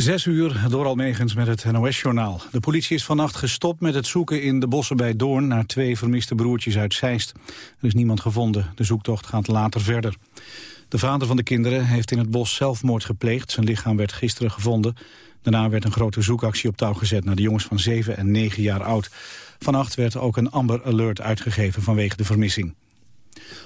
Zes uur, door Almegens met het NOS-journaal. De politie is vannacht gestopt met het zoeken in de bossen bij Doorn... naar twee vermiste broertjes uit Zeist. Er is niemand gevonden. De zoektocht gaat later verder. De vader van de kinderen heeft in het bos zelfmoord gepleegd. Zijn lichaam werd gisteren gevonden. Daarna werd een grote zoekactie op touw gezet... naar de jongens van 7 en 9 jaar oud. Vannacht werd ook een Amber Alert uitgegeven vanwege de vermissing.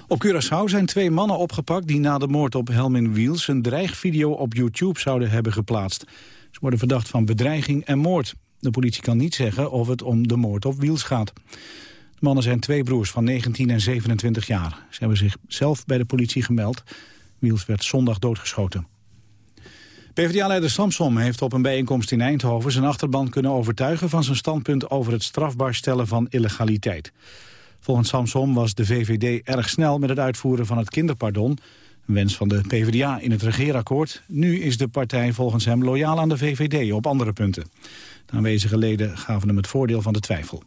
Op Curaçao zijn twee mannen opgepakt die na de moord op Helmin Wiels een dreigvideo op YouTube zouden hebben geplaatst. Ze worden verdacht van bedreiging en moord. De politie kan niet zeggen of het om de moord op Wiels gaat. De mannen zijn twee broers van 19 en 27 jaar. Ze hebben zich zelf bij de politie gemeld. Wiels werd zondag doodgeschoten. PvdA-leider Samsom heeft op een bijeenkomst in Eindhoven zijn achterban kunnen overtuigen van zijn standpunt over het strafbaar stellen van illegaliteit. Volgens Samsom was de VVD erg snel met het uitvoeren van het kinderpardon. Een wens van de PvdA in het regeerakkoord. Nu is de partij volgens hem loyaal aan de VVD op andere punten. De aanwezige leden gaven hem het voordeel van de twijfel.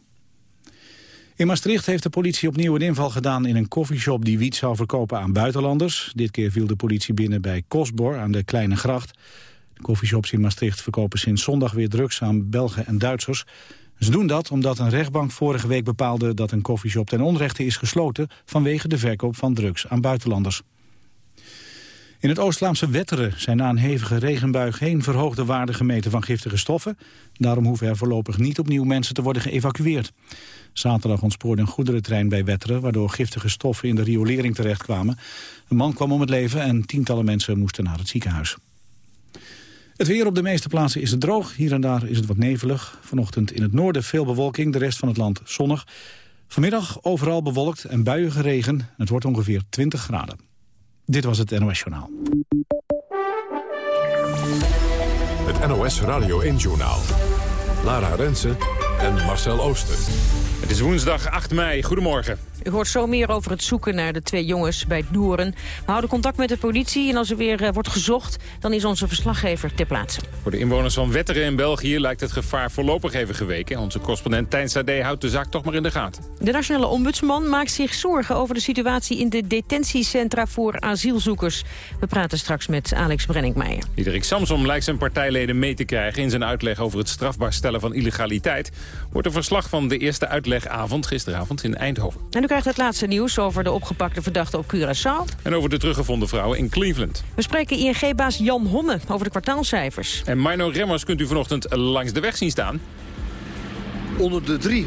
In Maastricht heeft de politie opnieuw een inval gedaan in een koffieshop die wiet zou verkopen aan buitenlanders. Dit keer viel de politie binnen bij Kosbor aan de Kleine Gracht. De koffieshops in Maastricht verkopen sinds zondag weer drugs aan Belgen en Duitsers. Ze doen dat omdat een rechtbank vorige week bepaalde dat een koffieshop ten onrechte is gesloten vanwege de verkoop van drugs aan buitenlanders. In het Oost-Vlaamse Wetteren zijn na een hevige regenbui geen verhoogde waarden gemeten van giftige stoffen. Daarom hoeven er voorlopig niet opnieuw mensen te worden geëvacueerd. Zaterdag ontspoorde een goederentrein bij Wetteren, waardoor giftige stoffen in de riolering terechtkwamen. Een man kwam om het leven en tientallen mensen moesten naar het ziekenhuis. Het weer op de meeste plaatsen is het droog. Hier en daar is het wat nevelig. Vanochtend in het noorden veel bewolking, de rest van het land zonnig. Vanmiddag overal bewolkt en buiige regen. Het wordt ongeveer 20 graden. Dit was het NOS Journaal. Het NOS Radio 1 Journaal. Lara Rensen en Marcel Ooster. Het is woensdag 8 mei. Goedemorgen. U hoort zo meer over het zoeken naar de twee jongens bij Doeren. We houden contact met de politie en als er weer uh, wordt gezocht... dan is onze verslaggever ter plaatse. Voor de inwoners van Wetteren in België lijkt het gevaar voorlopig even geweken. Onze correspondent Tijn Sade houdt de zaak toch maar in de gaten. De nationale ombudsman maakt zich zorgen over de situatie... in de detentiecentra voor asielzoekers. We praten straks met Alex Brenninkmeijer. Diederik Samsom lijkt zijn partijleden mee te krijgen... in zijn uitleg over het strafbaar stellen van illegaliteit. Wordt een verslag van de eerste uitlegavond gisteravond in Eindhoven. En krijgt het laatste nieuws over de opgepakte verdachte op Curaçao. En over de teruggevonden vrouwen in Cleveland. We spreken ING-baas Jan Homme over de kwartaalcijfers. En Mino Remmers kunt u vanochtend langs de weg zien staan. Onder de drie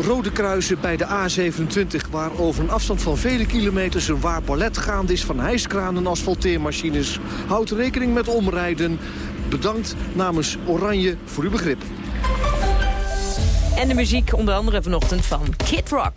rode kruisen bij de A27... waar over een afstand van vele kilometers een waar ballet gaande is... van hijskranen en asfalteermachines. Houd rekening met omrijden. Bedankt namens Oranje voor uw begrip. En de muziek onder andere vanochtend van Kid Rock.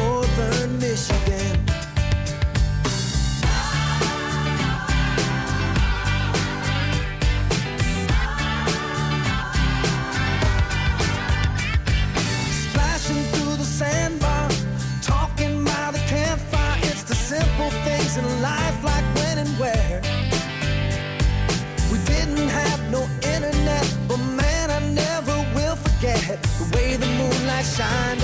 the moonlight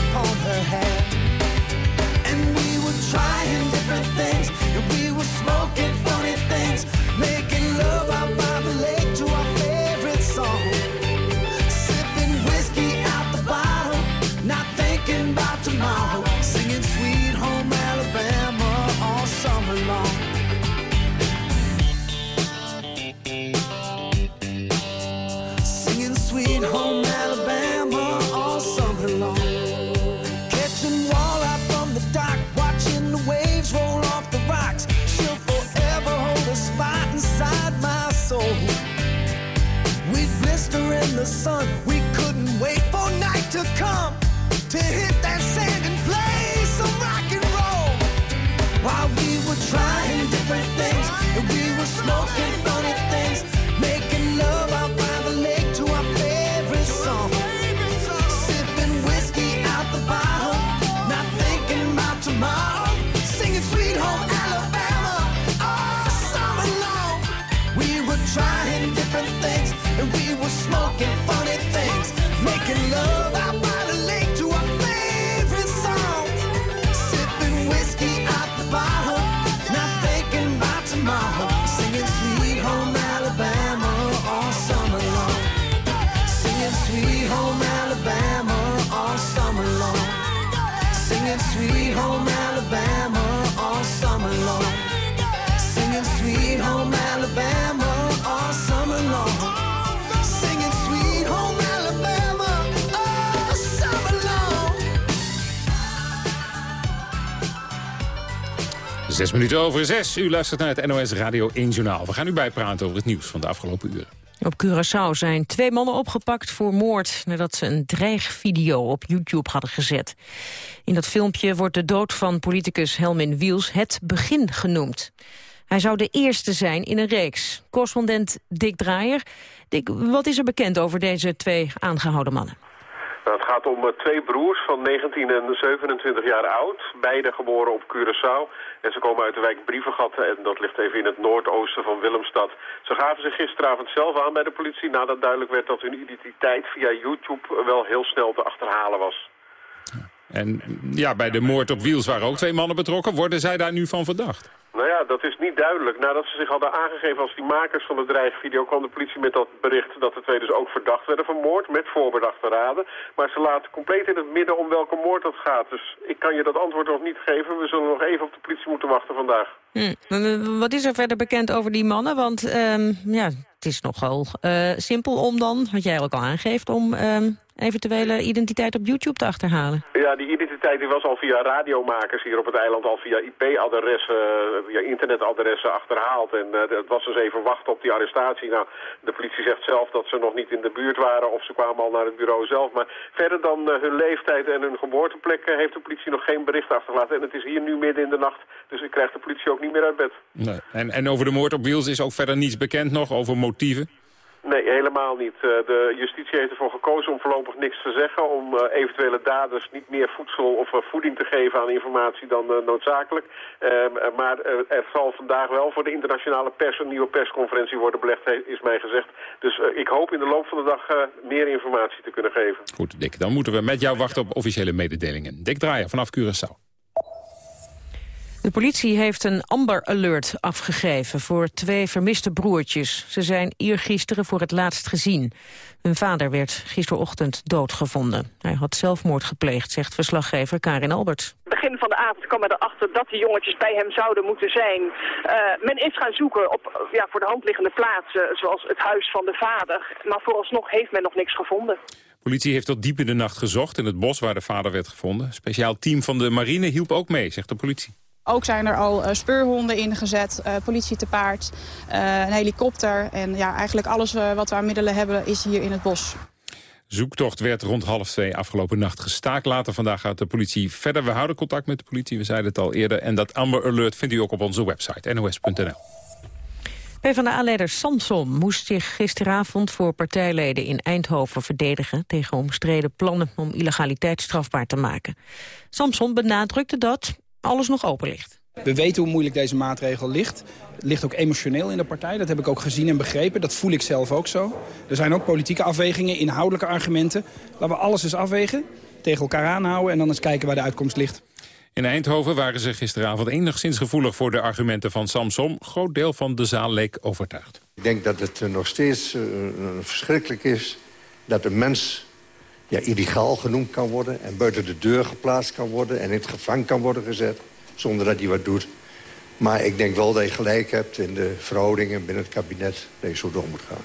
Zes minuten over zes. U luistert naar het NOS Radio 1 Journaal. We gaan u bijpraten over het nieuws van de afgelopen uren. Op Curaçao zijn twee mannen opgepakt voor moord... nadat ze een dreigvideo op YouTube hadden gezet. In dat filmpje wordt de dood van politicus Helmin Wiels het begin genoemd. Hij zou de eerste zijn in een reeks. Correspondent Dick Draaier. Dick, wat is er bekend over deze twee aangehouden mannen? Nou, het gaat om eh, twee broers van 19 en 27 jaar oud. Beide geboren op Curaçao. En ze komen uit de wijk Brievengat en dat ligt even in het noordoosten van Willemstad. Ze gaven zich gisteravond zelf aan bij de politie nadat duidelijk werd dat hun identiteit via YouTube wel heel snel te achterhalen was. En ja, bij de moord op Wiels waren ook twee mannen betrokken. Worden zij daar nu van verdacht? Nou ja, dat is niet duidelijk. Nadat ze zich hadden aangegeven als die makers van de dreigvideo... kwam de politie met dat bericht dat de twee dus ook verdacht werden van moord... met voorbedachte raden. Maar ze laten compleet in het midden om welke moord dat gaat. Dus ik kan je dat antwoord nog niet geven. We zullen nog even op de politie moeten wachten vandaag. Hm. Wat is er verder bekend over die mannen? Want ehm, ja, het is nogal eh, simpel om dan, wat jij ook al aangeeft... om ehm, eventuele identiteit op YouTube te achterhalen. Ja, die identiteit die was al via radiomakers hier op het eiland... al via IP-adressen, via internetadressen achterhaald. En uh, het was dus even wachten op die arrestatie. Nou, de politie zegt zelf dat ze nog niet in de buurt waren... of ze kwamen al naar het bureau zelf. Maar verder dan uh, hun leeftijd en hun geboorteplek... Uh, heeft de politie nog geen bericht achtergelaten. En het is hier nu midden in de nacht, dus ik krijg de politie ook niet meer uit bed. Nee. En, en over de moord op Wiels is ook verder niets bekend nog, over motieven? Nee, helemaal niet. Uh, de justitie heeft ervoor gekozen om voorlopig niks te zeggen... om uh, eventuele daders niet meer voedsel of uh, voeding te geven aan informatie dan noodzakelijk. Ehm, maar er zal vandaag wel voor de internationale pers een nieuwe persconferentie worden belegd, is mij gezegd. Dus ik hoop in de loop van de dag meer informatie te kunnen geven. Goed, Dick. Dan moeten we met jou wachten op officiële mededelingen. Dick Draaier vanaf Curaçao. De politie heeft een Amber Alert afgegeven voor twee vermiste broertjes. Ze zijn eergisteren voor het laatst gezien. Hun vader werd gisterochtend doodgevonden. Hij had zelfmoord gepleegd, zegt verslaggever Karin Albert. Begin van de avond kwam men erachter dat de jongetjes bij hem zouden moeten zijn. Uh, men is gaan zoeken op ja, voor de hand liggende plaatsen, zoals het huis van de vader. Maar vooralsnog heeft men nog niks gevonden. Politie heeft tot diep in de nacht gezocht in het bos waar de vader werd gevonden. Speciaal team van de marine hielp ook mee, zegt de politie. Ook zijn er al uh, speurhonden ingezet, uh, politie te paard, uh, een helikopter. En ja, eigenlijk alles wat we aan middelen hebben is hier in het bos. Zoektocht werd rond half twee afgelopen nacht gestaakt. Later vandaag gaat de politie verder. We houden contact met de politie, we zeiden het al eerder. En dat Amber Alert vindt u ook op onze website, nos.nl. PvdA-leider Samson moest zich gisteravond voor partijleden in Eindhoven verdedigen tegen omstreden plannen om illegaliteit strafbaar te maken. Samson benadrukte dat alles nog open ligt. We weten hoe moeilijk deze maatregel ligt. Het ligt ook emotioneel in de partij. Dat heb ik ook gezien en begrepen. Dat voel ik zelf ook zo. Er zijn ook politieke afwegingen, inhoudelijke argumenten. Laten we alles eens afwegen, tegen elkaar aanhouden... en dan eens kijken waar de uitkomst ligt. In Eindhoven waren ze gisteravond enigszins gevoelig voor de argumenten van Samsom. Groot deel van de zaal leek overtuigd. Ik denk dat het nog steeds uh, verschrikkelijk is dat een mens ja, illegaal genoemd kan worden... en buiten de deur geplaatst kan worden en in het gevangen kan worden gezet... zonder dat hij wat doet. Maar ik denk wel dat je gelijk hebt in de verhoudingen binnen het kabinet... dat je zo door moet gaan.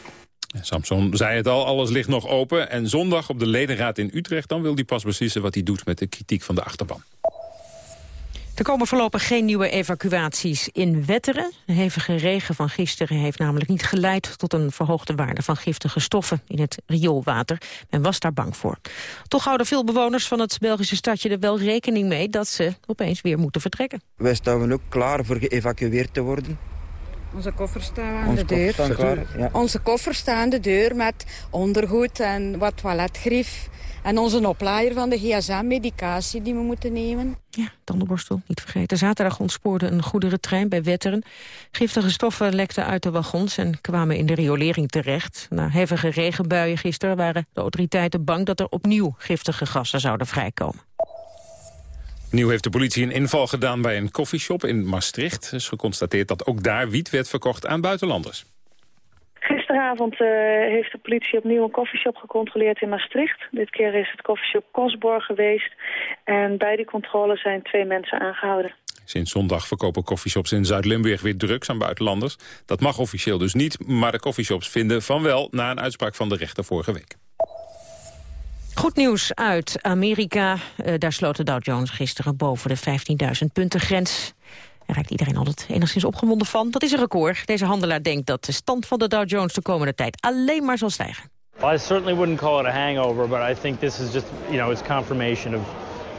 Samson zei het al, alles ligt nog open. En zondag op de ledenraad in Utrecht... dan wil hij pas beslissen wat hij doet met de kritiek van de achterban. Er komen voorlopig geen nieuwe evacuaties in Wetteren. De hevige regen van gisteren heeft namelijk niet geleid... tot een verhoogde waarde van giftige stoffen in het rioolwater. Men was daar bang voor. Toch houden veel bewoners van het Belgische stadje er wel rekening mee... dat ze opeens weer moeten vertrekken. Wij staan ook klaar voor geëvacueerd te worden. Onze koffers staan aan de deur. Staan klaar, ja. Onze koffers staan aan de deur met ondergoed en wat toiletgrief. En onze oplaaier van de GSA-medicatie die we moeten nemen. Ja, tandenborstel, niet vergeten. Zaterdag ontspoorde een goederentrein bij Wetteren. Giftige stoffen lekten uit de wagons en kwamen in de riolering terecht. Na hevige regenbuien gisteren waren de autoriteiten bang... dat er opnieuw giftige gassen zouden vrijkomen. Nieuw heeft de politie een inval gedaan bij een koffieshop in Maastricht. Er is geconstateerd dat ook daar wiet werd verkocht aan buitenlanders Gisteravond uh, heeft de politie opnieuw een koffieshop gecontroleerd in Maastricht. Dit keer is het koffieshop Kosborg geweest. En bij die controle zijn twee mensen aangehouden. Sinds zondag verkopen koffieshops in Zuid-Limburg weer drugs aan buitenlanders. Dat mag officieel dus niet, maar de koffieshops vinden van wel... na een uitspraak van de rechter vorige week. Goed nieuws uit Amerika. Uh, daar sloot de Dow Jones gisteren boven de 15.000 punten grens. Daar raakt iedereen altijd enigszins opgewonden van. Dat is een record. Deze handelaar denkt dat de stand van de Dow Jones de komende tijd alleen maar zal stijgen. I certainly wouldn't call it a hangover, but I think this is just, you know, it's confirmation of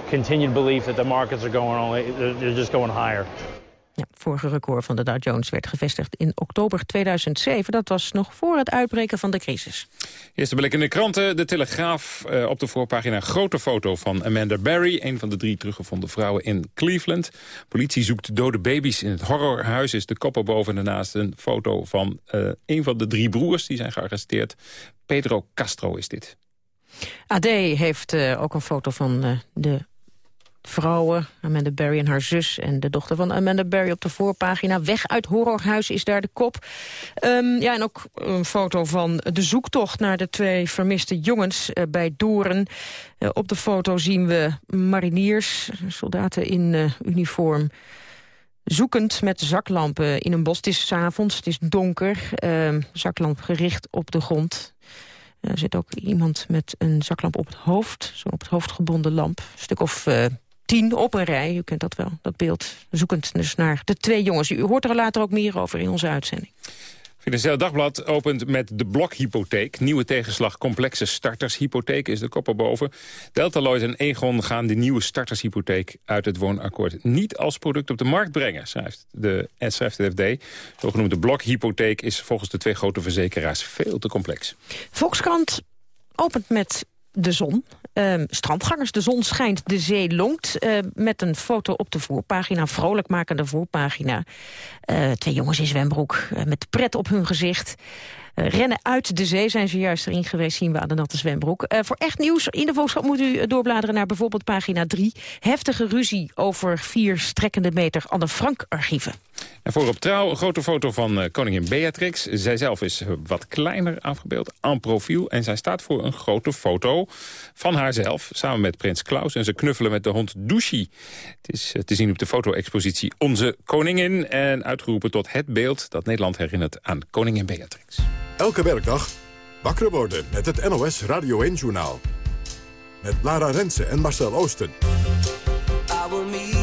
continued belief that the markets are going only, they're just going higher. Ja, vorige record van de Dow Jones werd gevestigd in oktober 2007. Dat was nog voor het uitbreken van de crisis. Eerste blik in de kranten. De Telegraaf uh, op de voorpagina. Grote foto van Amanda Barry. Een van de drie teruggevonden vrouwen in Cleveland. Politie zoekt dode baby's in het horrorhuis. Is de kop erboven en daarnaast een foto van uh, een van de drie broers. Die zijn gearresteerd. Pedro Castro is dit. AD heeft uh, ook een foto van de vrouwen, Amanda Barry en haar zus... en de dochter van Amanda Barry op de voorpagina. Weg uit horrorhuis is daar de kop. Um, ja, en ook een foto van de zoektocht naar de twee vermiste jongens uh, bij Doren. Uh, op de foto zien we mariniers, soldaten in uh, uniform zoekend met zaklampen in een bos. Het is avonds, het is donker, uh, zaklamp gericht op de grond. Er zit ook iemand met een zaklamp op het hoofd, zo'n op het hoofd gebonden lamp. Een stuk of tien op een rij. U kent dat wel, dat beeld. Zoekend dus naar de twee jongens. U hoort er later ook meer over in onze uitzending. Financieel Dagblad opent met de blokhypotheek. Nieuwe tegenslag complexe startershypotheek is de kop erboven. Deltaloid en Egon gaan de nieuwe startershypotheek uit het woonakkoord niet als product op de markt brengen, schrijft de, schrijft de FD. De zogenoemde blokhypotheek is volgens de twee grote verzekeraars veel te complex. Volkskrant opent met de zon. Uh, strandgangers, de zon schijnt, de zee longt. Uh, met een foto op de voorpagina, vrolijkmakende voorpagina. Uh, twee jongens in zwembroek, eh, met pret op hun gezicht. Uh, rennen uit de zee zijn ze juist erin geweest, zien we aan de natte zwembroek. Voor echt nieuws in de Volkskrant moet u doorbladeren naar bijvoorbeeld pagina 3. Heftige ruzie over vier strekkende meter Anne Frank-archieven. En voor op trouw een grote foto van uh, koningin Beatrix. Zij zelf is wat kleiner afgebeeld, aan profiel. En zij staat voor een grote foto van haarzelf... samen met prins Klaus. En ze knuffelen met de hond Douchy. Het is te zien op de foto-expositie Onze Koningin. En uitgeroepen tot het beeld dat Nederland herinnert aan koningin Beatrix. Elke werkdag wakker worden met het NOS Radio 1-journaal. Met Lara Rensen en Marcel Oosten. I will meet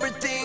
everything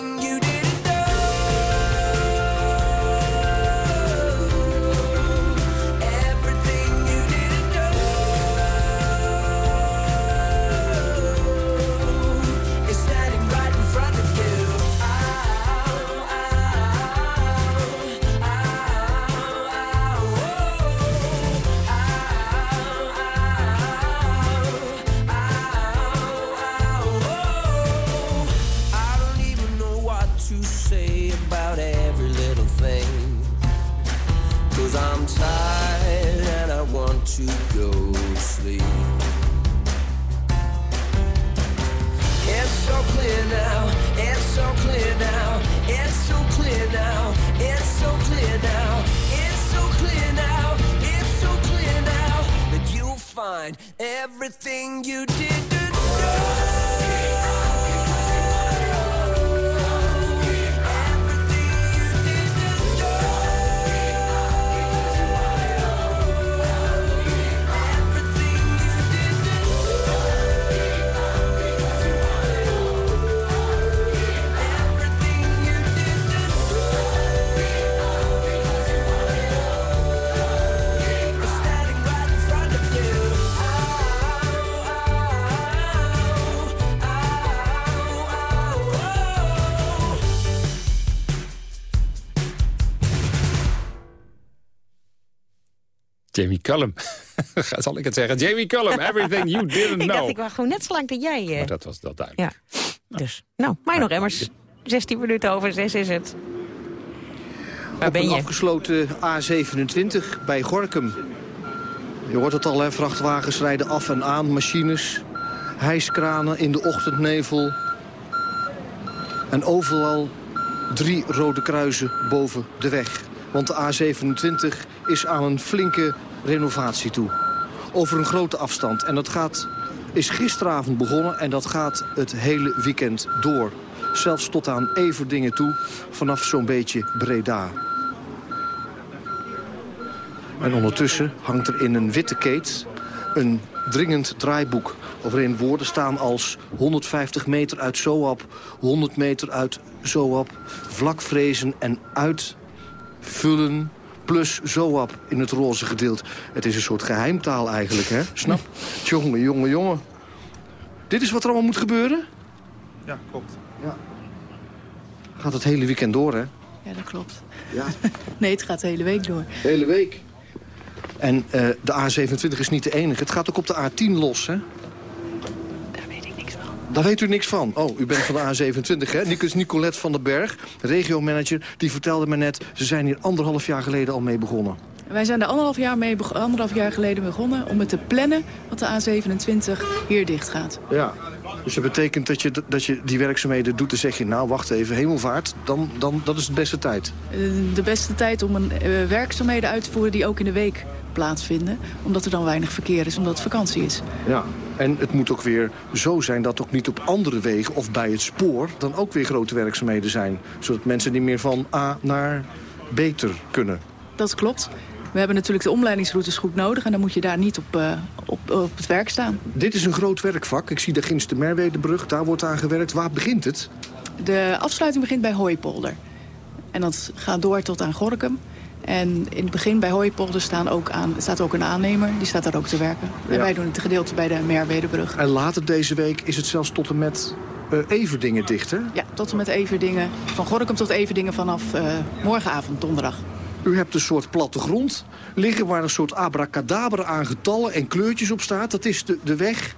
Cullum. Zal ik het zeggen? Jamie Cullum, everything you didn't ik know. dacht, ik wou gewoon net zo lang dat jij... eh, Maar dat was dat duidelijk. Ja. Dus, nou, mij nog emmers. 16 minuten over 6 is het. Waar Op ben een je? afgesloten A27 bij Gorkum. Je hoort het al, hè? vrachtwagens rijden af en aan, machines, hijskranen in de ochtendnevel. En overal drie rode kruisen boven de weg. Want de A27 is aan een flinke renovatie toe. Over een grote afstand. En dat gaat, is gisteravond begonnen en dat gaat het hele weekend door. Zelfs tot aan Everdingen toe, vanaf zo'n beetje Breda. En ondertussen hangt er in een witte keet een dringend draaiboek... waarin woorden staan als 150 meter uit Zoap, 100 meter uit Zoap... vlakvrezen en uitvullen plus Zoap in het roze gedeelte. Het is een soort geheimtaal eigenlijk, hè? Snap? jongen, jongen, jongen. Dit is wat er allemaal moet gebeuren? Ja, klopt. Gaat het hele weekend door, hè? Ja, dat klopt. Ja. Nee, het gaat de hele week door. De hele week. En eh, de A27 is niet de enige. Het gaat ook op de A10 los, hè? Daar weet ik niks van. Daar weet u niks van. Oh, u bent van de A27, hè? Nicolas Nicolette van den Berg, regiomanager, die vertelde me net... ze zijn hier anderhalf jaar geleden al mee begonnen. Wij zijn er anderhalf jaar, mee, anderhalf jaar geleden begonnen om het te plannen wat de A27 hier dicht gaat. Ja. Dus dat betekent dat je, dat je die werkzaamheden doet... dan zeg je, nou, wacht even, hemelvaart, dan, dan, dat is de beste tijd. Eh, De beste tijd om een eh, werkzaamheden uit te voeren die ook in de week plaatsvinden. Omdat er dan weinig verkeer is, omdat het vakantie is. Ja. En het moet ook weer zo zijn dat ook niet op andere wegen of bij het spoor... dan ook weer grote werkzaamheden zijn. Zodat mensen niet meer van A naar beter kunnen. Dat klopt. We hebben natuurlijk de omleidingsroutes goed nodig en dan moet je daar niet op, eh, op, op het werk staan. Dit is een groot werkvak. Ik zie daar ginds de Merwedebrug, daar wordt aan gewerkt. Waar begint het? De afsluiting begint bij Hooipolder. En dat gaat door tot aan Gorkum. En in het begin bij Hooipolder staan ook aan, staat ook een aannemer. Die staat daar ook te werken. En Ja. wij doen het gedeelte bij de Merwedebrug. En later deze week is het zelfs tot en met eh Everdingen dicht, hè? Ja, tot en met Everdingen. Van Gorkum tot Everdingen vanaf eh, morgenavond, donderdag. U hebt een soort plattegrond liggen waar een soort abracadabra aan getallen en kleurtjes op staat. Dat is de, de weg.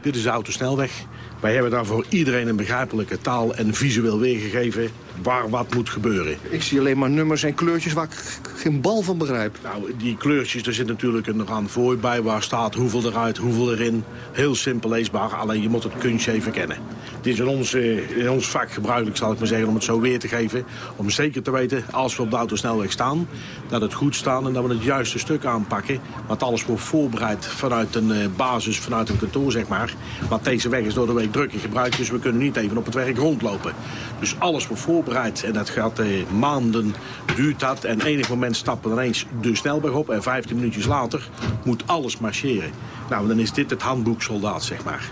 Dit is de autosnelweg. Wij hebben daar voor iedereen een begrijpelijke taal en visueel weergegeven waar wat moet gebeuren. Ik zie alleen maar nummers en kleurtjes waar ik geen bal van begrijp. Nou, die kleurtjes, er zit natuurlijk een randvooi bij waar staat hoeveel eruit, hoeveel erin. Heel simpel leesbaar, alleen je moet het kunstje even kennen. Het is in ons, eh, in ons vak gebruikelijk, zal ik maar zeggen, om het zo weer te geven. Om zeker te weten, als we op de autosnelweg staan, dat het goed staat en dat we het juiste stuk aanpakken. Want alles wordt voorbereid vanuit een eh, basis, vanuit een kantoor, zeg maar. Want deze weg is door de week druk in gebruik, dus we kunnen niet even op het werk rondlopen. Dus alles wordt voorbereid en dat gaat eh, maanden duurt dat. En enig moment stappen we ineens de snelweg op en 15 minuutjes later moet alles marcheren. Nou, dan is dit het handboek soldaat, zeg maar.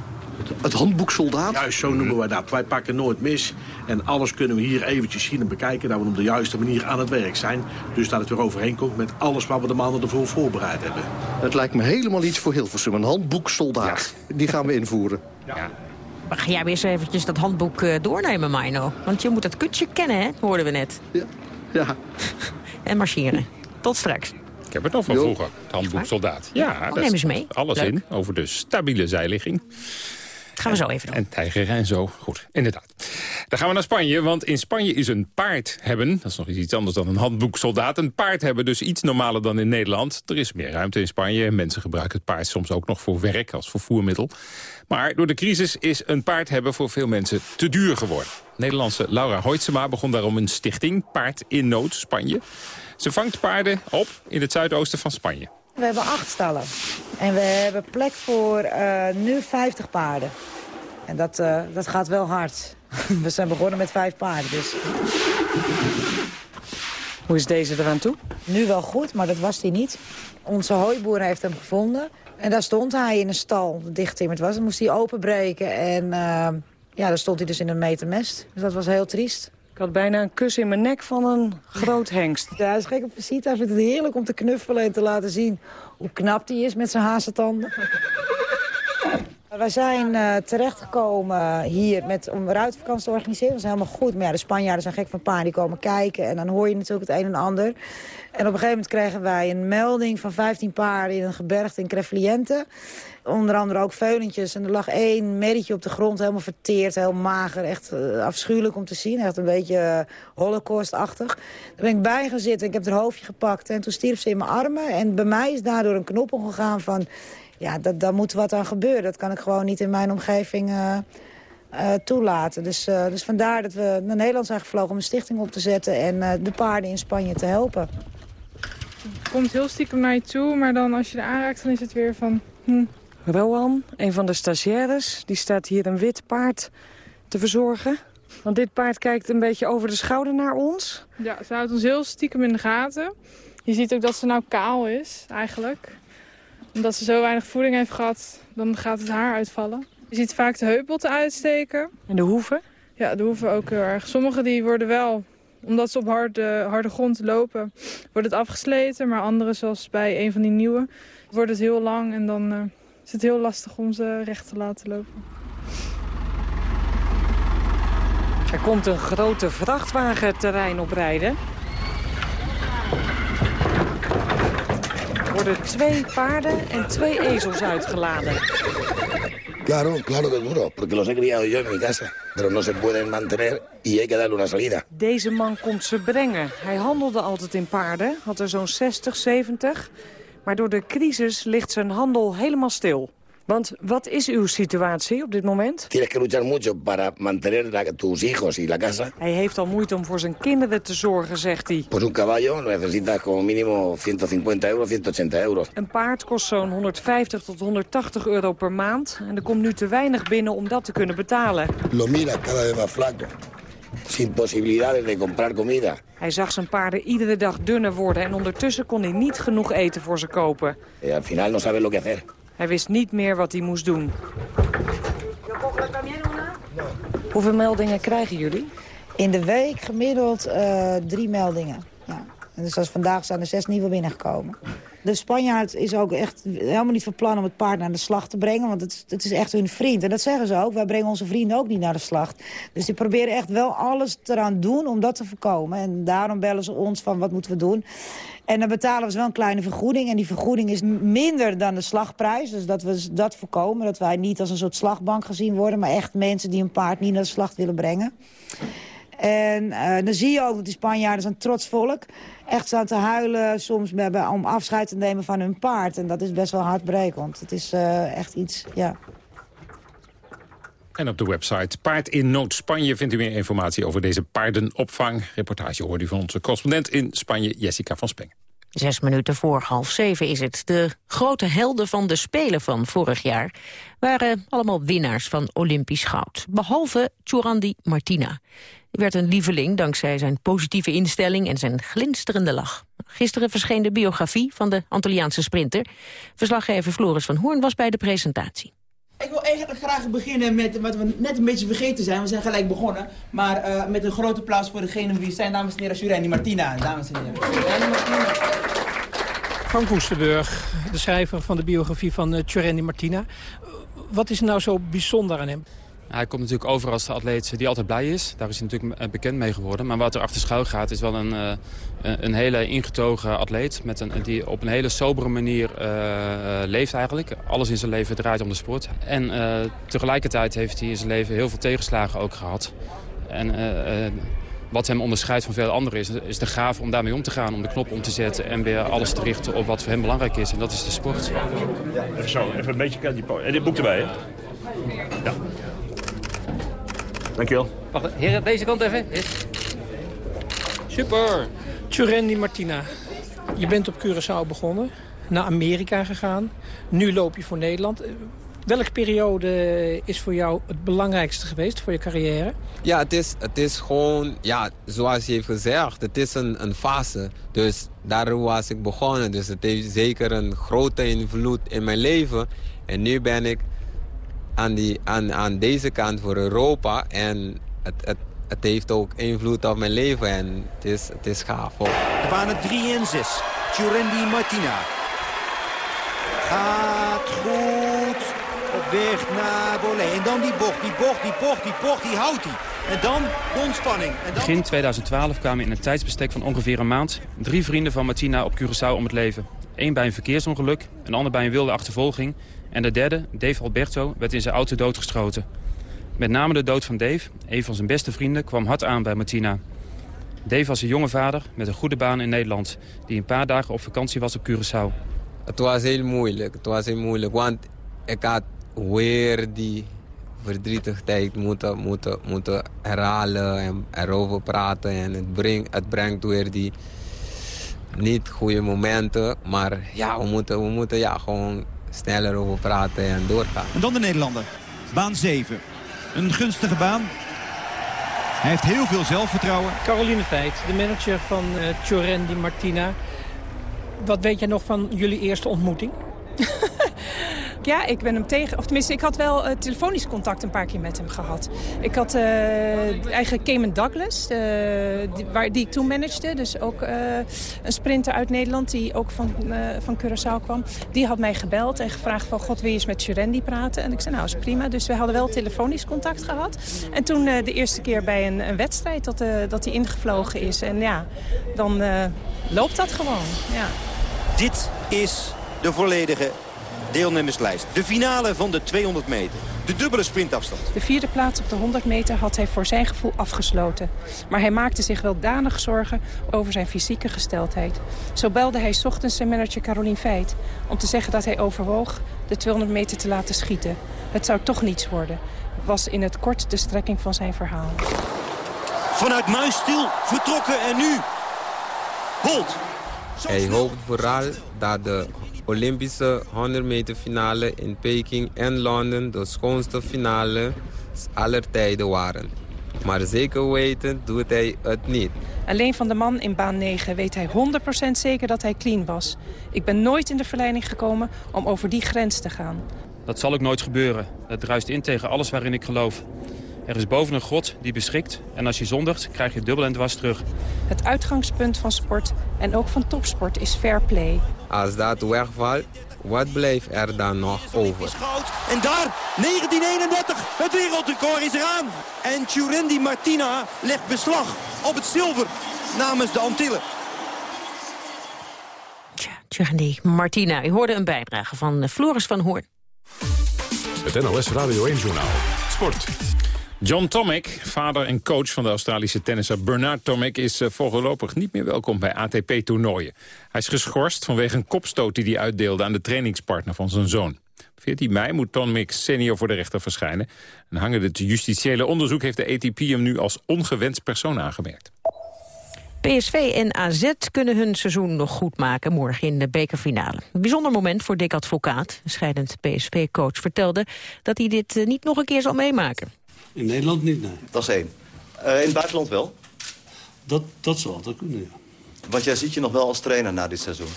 Het handboek soldaat? Juist, zo noemen wij dat. Wij pakken nooit mis. En alles kunnen we hier eventjes zien en bekijken... dat we op de juiste manier aan het werk zijn. Dus dat het weer overeenkomt met alles wat we de maanden ervoor voorbereid hebben. Het lijkt me helemaal iets voor Hilversum. Een handboek soldaat. Die gaan we invoeren. Maar ga jij weer eens eventjes dat handboek eh, doornemen, Mino? Want je moet het kutje kennen, hè? Hoorden we net. Ja. ja. En marcheren. Tot straks. Ik heb het nog van vroeger, het handboek soldaat. Ja, Oh, daar neem eens mee. alles Leuk. in over de stabiele zijligging. Gaan we zo even doen. En tijgeren en zo. Goed, inderdaad. Dan gaan we naar Spanje, want in Spanje is een paard hebben... dat is nog iets anders dan een handboeksoldaat. Een paard hebben dus iets normaler dan in Nederland. Er is meer ruimte in Spanje. Mensen gebruiken het paard soms ook nog voor werk als vervoermiddel. Maar door de crisis is een paard hebben voor veel mensen te duur geworden. Nederlandse Laura Hoitsema begon daarom een stichting, Paard in Nood, Spanje. Ze vangt paarden op in het zuidoosten van Spanje. We hebben acht stallen. En we hebben plek voor uh, nu 50 paarden. En dat, uh, dat gaat wel hard. we zijn begonnen met vijf paarden, dus... Hoe is deze eraan toe? Nu wel goed, maar dat was hij niet. Onze hooiboer heeft hem gevonden. En daar stond hij in een stal, dichttimmerd was. Dan moest hij openbreken en uh, ja, daar stond hij dus in een meter mest. Dus dat was heel triest. Ik had bijna een kus in mijn nek van een groot hengst. Ja, hij is gek op visite. Hij vindt het heerlijk om te knuffelen en te laten zien hoe knap hij is met zijn hazentanden. Wij zijn uh, terechtgekomen hier met, om ruitvakantie te organiseren. Dat is helemaal goed. Maar ja, de Spanjaarden zijn gek van paarden. Die komen kijken en dan hoor je natuurlijk het een en ander. En op een gegeven moment kregen wij een melding van 15 paarden in een gebergte in Crefliente. Onder andere ook veulentjes. En er lag één merrietje op de grond, helemaal verteerd, heel mager. Echt uh, afschuwelijk om te zien. Echt een beetje uh, holocaustachtig. Daar ben ik bij gaan zitten. Ik heb haar hoofdje gepakt en toen stierf ze in mijn armen. En bij mij is daardoor een knop omgegaan van... Ja, dat, daar moet wat aan gebeuren. Dat kan ik gewoon niet in mijn omgeving uh, toelaten. Dus, dus vandaar dat we naar Nederland zijn gevlogen om een stichting op te zetten... en de paarden in Spanje te helpen. Het komt heel stiekem naar je toe, maar dan als je er aanraakt... dan is het weer van... Hm. Rowan, een van de stagiaires, die staat hier een wit paard te verzorgen. Want dit paard kijkt een beetje over de schouder naar ons. Ja, ze houdt ons heel stiekem in de gaten. Je ziet ook dat ze nou kaal is, eigenlijk omdat ze zo weinig voeding heeft gehad, dan gaat het haar uitvallen. Je ziet vaak de heupbotten uitsteken. En de hoeven? Ja, de hoeven ook heel erg. Sommige die worden wel, omdat ze op harde, harde grond lopen, wordt het afgesleten. Maar andere, zoals bij een van die nieuwe, wordt het heel lang en dan uh, is het heel lastig om ze recht te laten lopen. Er komt een grote vrachtwagen terrein oprijden. worden twee paarden en twee ezels uitgeladen. Claro, claro que duro, porque los he criado yo en mi casa. Pero no se pueden mantener y hay que darle una salida. Deze man komt ze brengen. Hij handelde altijd in paarden, had er zo'n 60, 70. Maar door de crisis ligt zijn handel helemaal stil. Want wat is uw situatie op dit moment? Tienes que luchar mucho para mantener la, tus hijos y la casa. Hij heeft al moeite om voor zijn kinderen te zorgen, zegt hij. Un caballo necesitas como mínimo 150 euro, 180 euro. Een paard kost zo'n 150 tot 180 euro per maand. En er komt nu te weinig binnen om dat te kunnen betalen. Lo mira cada vez más flaco. Sin posibilidades de comprar comida. Hij zag zijn paarden iedere dag dunner worden en ondertussen kon hij niet genoeg eten voor ze kopen. Y al final no sabe lo que hacer. Hij wist niet meer wat hij moest doen. Hoeveel meldingen krijgen jullie? In de week gemiddeld uh, drie meldingen. Ja. En dus als vandaag zijn er zes nieuwe binnengekomen. De Spanjaard is ook echt helemaal niet van plan om het paard naar de slag te brengen. Want het, het is echt hun vriend. En dat zeggen ze ook. Wij brengen onze vrienden ook niet naar de slacht. Dus die proberen echt wel alles eraan doen om dat te voorkomen. En daarom bellen ze ons van wat moeten we doen. En dan betalen we ze wel een kleine vergoeding. En die vergoeding is minder dan de slagprijs. Dus dat we dat voorkomen. Dat wij niet als een soort slagbank gezien worden. Maar echt mensen die een paard niet naar de slacht willen brengen. En uh, dan zie je ook dat die Spanjaarden zijn trots volk. Echt staan te huilen soms om afscheid te nemen van hun paard. En dat is best wel hardbrekend. Het is uh, echt iets, ja. En op de website Paard in Nood Spanje vindt u meer informatie over deze paardenopvang. Reportage hoort u van onze correspondent in Spanje, Jessica van Speng. Zes minuten voor half zeven is het. De grote helden van de Spelen van vorig jaar waren allemaal winnaars van Olympisch goud. Behalve Churandi Martina. Hij werd een lieveling dankzij zijn positieve instelling en zijn glinsterende lach. Gisteren verscheen de biografie van de Antilliaanse sprinter. Verslaggever Floris van Hoorn was bij de presentatie. Ik wil eigenlijk graag beginnen met wat we net een beetje vergeten zijn. We zijn gelijk begonnen. Maar uh, met een groot applaus voor degene wie zijn, dames en heren, Jureni Martina. Dames en heren. Martina. Frank Woestenburg, de schrijver van de biografie van uh, Martina. Wat is nou zo bijzonder aan hem? Hij komt natuurlijk over als de atleet die altijd blij is. Daar is hij natuurlijk bekend mee geworden. Maar wat er achter schuil gaat is wel een, uh, een hele ingetogen atleet... Met een, die op een hele sobere manier uh, leeft eigenlijk. Alles in zijn leven draait om de sport. En tegelijkertijd heeft hij in zijn leven heel veel tegenslagen ook gehad. En wat hem onderscheidt van veel anderen is, is de gave om daarmee om te gaan. Om de knop om te zetten en weer alles te richten op wat voor hem belangrijk is. En dat is de sport. Even zo, even een beetje... En dit boek erbij, hè? Ja. Dankjewel. Wacht, heren, deze kant even. Super. Tjurendi Martina, je bent op Curaçao begonnen. naar Amerika gegaan. Nu loop je voor Nederland. Welke periode is voor jou het belangrijkste geweest voor je carrière? Ja, het is, het is gewoon, ja, zoals je heeft gezegd, het is een, een fase. Dus daar was ik begonnen. Dus het heeft zeker een grote invloed in mijn leven. En nu ben ik aan, die, aan, aan deze kant voor Europa. En het, het, het heeft ook invloed op mijn leven. En het is, het is gaaf. Hoor. De banen 3 en 6. Jurendi Martina. Gaat goed op weg naar Bolé. En dan die bocht, die bocht, die bocht, die bocht, die houdt hij. En dan de ontspanning. En dan... Begin 2012 kwamen in een tijdsbestek van ongeveer een maand... drie vrienden van Martina op Curaçao om het leven. Eén bij een verkeersongeluk, een ander bij een wilde achtervolging... en de derde, Dave Alberto, werd in zijn auto doodgeschoten. Met name de dood van Dave, een van zijn beste vrienden, kwam hard aan bij Martina. Dave was een jonge vader met een goede baan in Nederland... die een paar dagen op vakantie was op Curaçao. Het was heel moeilijk, het was heel moeilijk, want ik had weer die verdrietige tijd moeten, moeten, moeten herhalen en erover praten. En het, brengt het brengt weer die niet goede momenten. Maar ja, we moeten, we moeten ja, gewoon sneller over praten en doorgaan. En dan de Nederlander. Baan 7. Een gunstige baan. Hij heeft heel veel zelfvertrouwen. Caroline Veit, de manager van uh, Di Martina. Wat weet jij nog van jullie eerste ontmoeting? Ja, ik ben hem tegen. Of tenminste, ik had wel uh, telefonisch contact een paar keer met hem gehad. Ik had uh, eigenlijk Cayman Douglas, uh, die, waar, die ik toen managede. Dus ook een sprinter uit Nederland die ook van, van Curaçao kwam. Die had mij gebeld en gevraagd van... God, je eens met Jurendi praten? En ik zei, nou, is prima. Dus we hadden wel telefonisch contact gehad. En toen de eerste keer bij een, een wedstrijd dat, dat hij ingevlogen is. En ja, dan loopt dat gewoon, ja. Dit is de volledige deelnemerslijst. De finale van de 200 meter. De dubbele sprintafstand. De vierde plaats op de 100 meter had hij voor zijn gevoel afgesloten. Maar hij maakte zich wel danig zorgen over zijn fysieke gesteldheid. Zo belde hij ochtends zijn manager Caroline Veit... om te zeggen dat hij overwoog de 200 meter te laten schieten. Het zou toch niets worden. Was in het kort de strekking van zijn verhaal. Vanuit Muisstil vertrokken en nu... Bolt. Hij hoopt vooral dat de Olympische 100 meter finale in Peking en Londen de schoonste finale aller tijden waren. Maar zeker weten doet hij het niet. Alleen van de man in baan 9 weet hij 100% zeker dat hij clean was. Ik ben nooit in de verleiding gekomen om over die grens te gaan. Dat zal ook nooit gebeuren. Het druist in tegen alles waarin ik geloof. Er is boven een god die beschikt en als je zondigt krijg je dubbel en dwars terug. Het uitgangspunt van sport en ook van topsport is fair play. Als dat wegvalt, wat blijft er dan nog over? En daar, 1931, het wereldrecord is eraan. En Churendi Martina legt beslag op het zilver namens de Antillen. Tja, Martina, u hoorde een bijdrage van Floris van Hoorn. Het NLS Radio 1-journaal. Sport. John Tomic, vader en coach van de Australische tennisser Bernard Tomic... is uh, voorlopig niet meer welkom bij ATP-toernooien. Hij is geschorst vanwege een kopstoot die hij uitdeelde... aan de trainingspartner van zijn zoon. 14 mei moet Tomic senior voor de rechter verschijnen. En hangende het justitiële onderzoek heeft de ATP hem nu als ongewenst persoon aangemerkt. PSV en AZ kunnen hun seizoen nog goed maken morgen in de bekerfinale. Een bijzonder moment voor Dick Advocaat. scheidend PSV-coach vertelde dat hij dit eh, niet nog een keer zal meemaken. In Nederland niet, nee. Dat is één. Uh, in het buitenland wel? Dat, dat zou altijd kunnen, ja. Want jij ziet je nog wel als trainer na dit seizoen?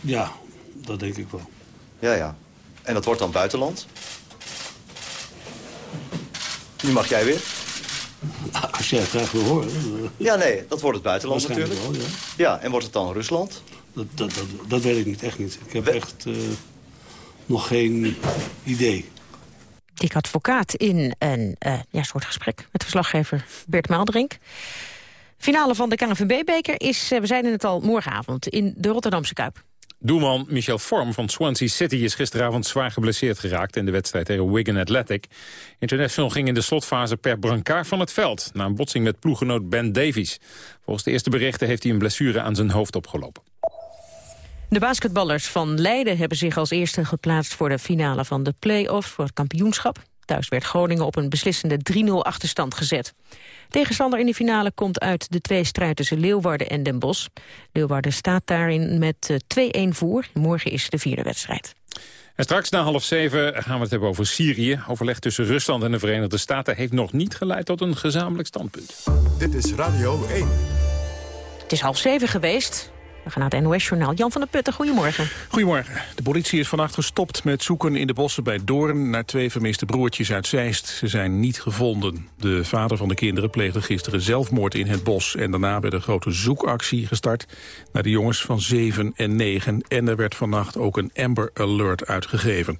Ja, dat denk ik wel. Ja, ja. En dat wordt dan buitenland? Nu mag jij weer. Als jij het graag wil horen. Ja, nee, dat wordt het buitenland natuurlijk. Wel, ja. ja, en wordt het dan Rusland? Dat, dat, dat, dat weet ik niet, echt niet. Ik heb echt uh, nog geen idee. Dick Advocaat in een uh, ja, soort gesprek met verslaggever Bert Maalderink. Finale van de KNVB-beker is, uh, we zeiden het al, morgenavond in de Rotterdamse Kuip. Doelman Michel Vorm van Swansea City is gisteravond zwaar geblesseerd geraakt in de wedstrijd tegen Wigan Athletic. International ging in de slotfase per brancard van het veld, na een botsing met ploeggenoot Ben Davies. Volgens de eerste berichten heeft hij een blessure aan zijn hoofd opgelopen. De basketballers van Leiden hebben zich als eerste geplaatst voor de finale van de play-offs voor het kampioenschap. Thuis werd Groningen op een beslissende 3-0 achterstand gezet. Tegenstander in de finale komt uit de twee strijd tussen Leeuwarden en Den Bosch. Leeuwarden staat daarin met 2-1 eh, voor. Morgen is de vierde wedstrijd. En straks na half zeven gaan we het hebben over Syrië. Overleg tussen Rusland en de Verenigde Staten heeft nog niet geleid tot een gezamenlijk standpunt. Dit is Radio 1. Het is half zeven geweest. We naar het NOS-journaal. Jan van der Putten, goedemorgen. Goedemorgen. De politie is vannacht gestopt met zoeken in de bossen bij Doorn... naar twee vermiste broertjes uit Zeist. Ze zijn niet gevonden. De vader van de kinderen pleegde gisteren zelfmoord in het bos... en daarna werd een grote zoekactie gestart naar de jongens van 7 en 9. En er werd vannacht ook een Amber Alert uitgegeven.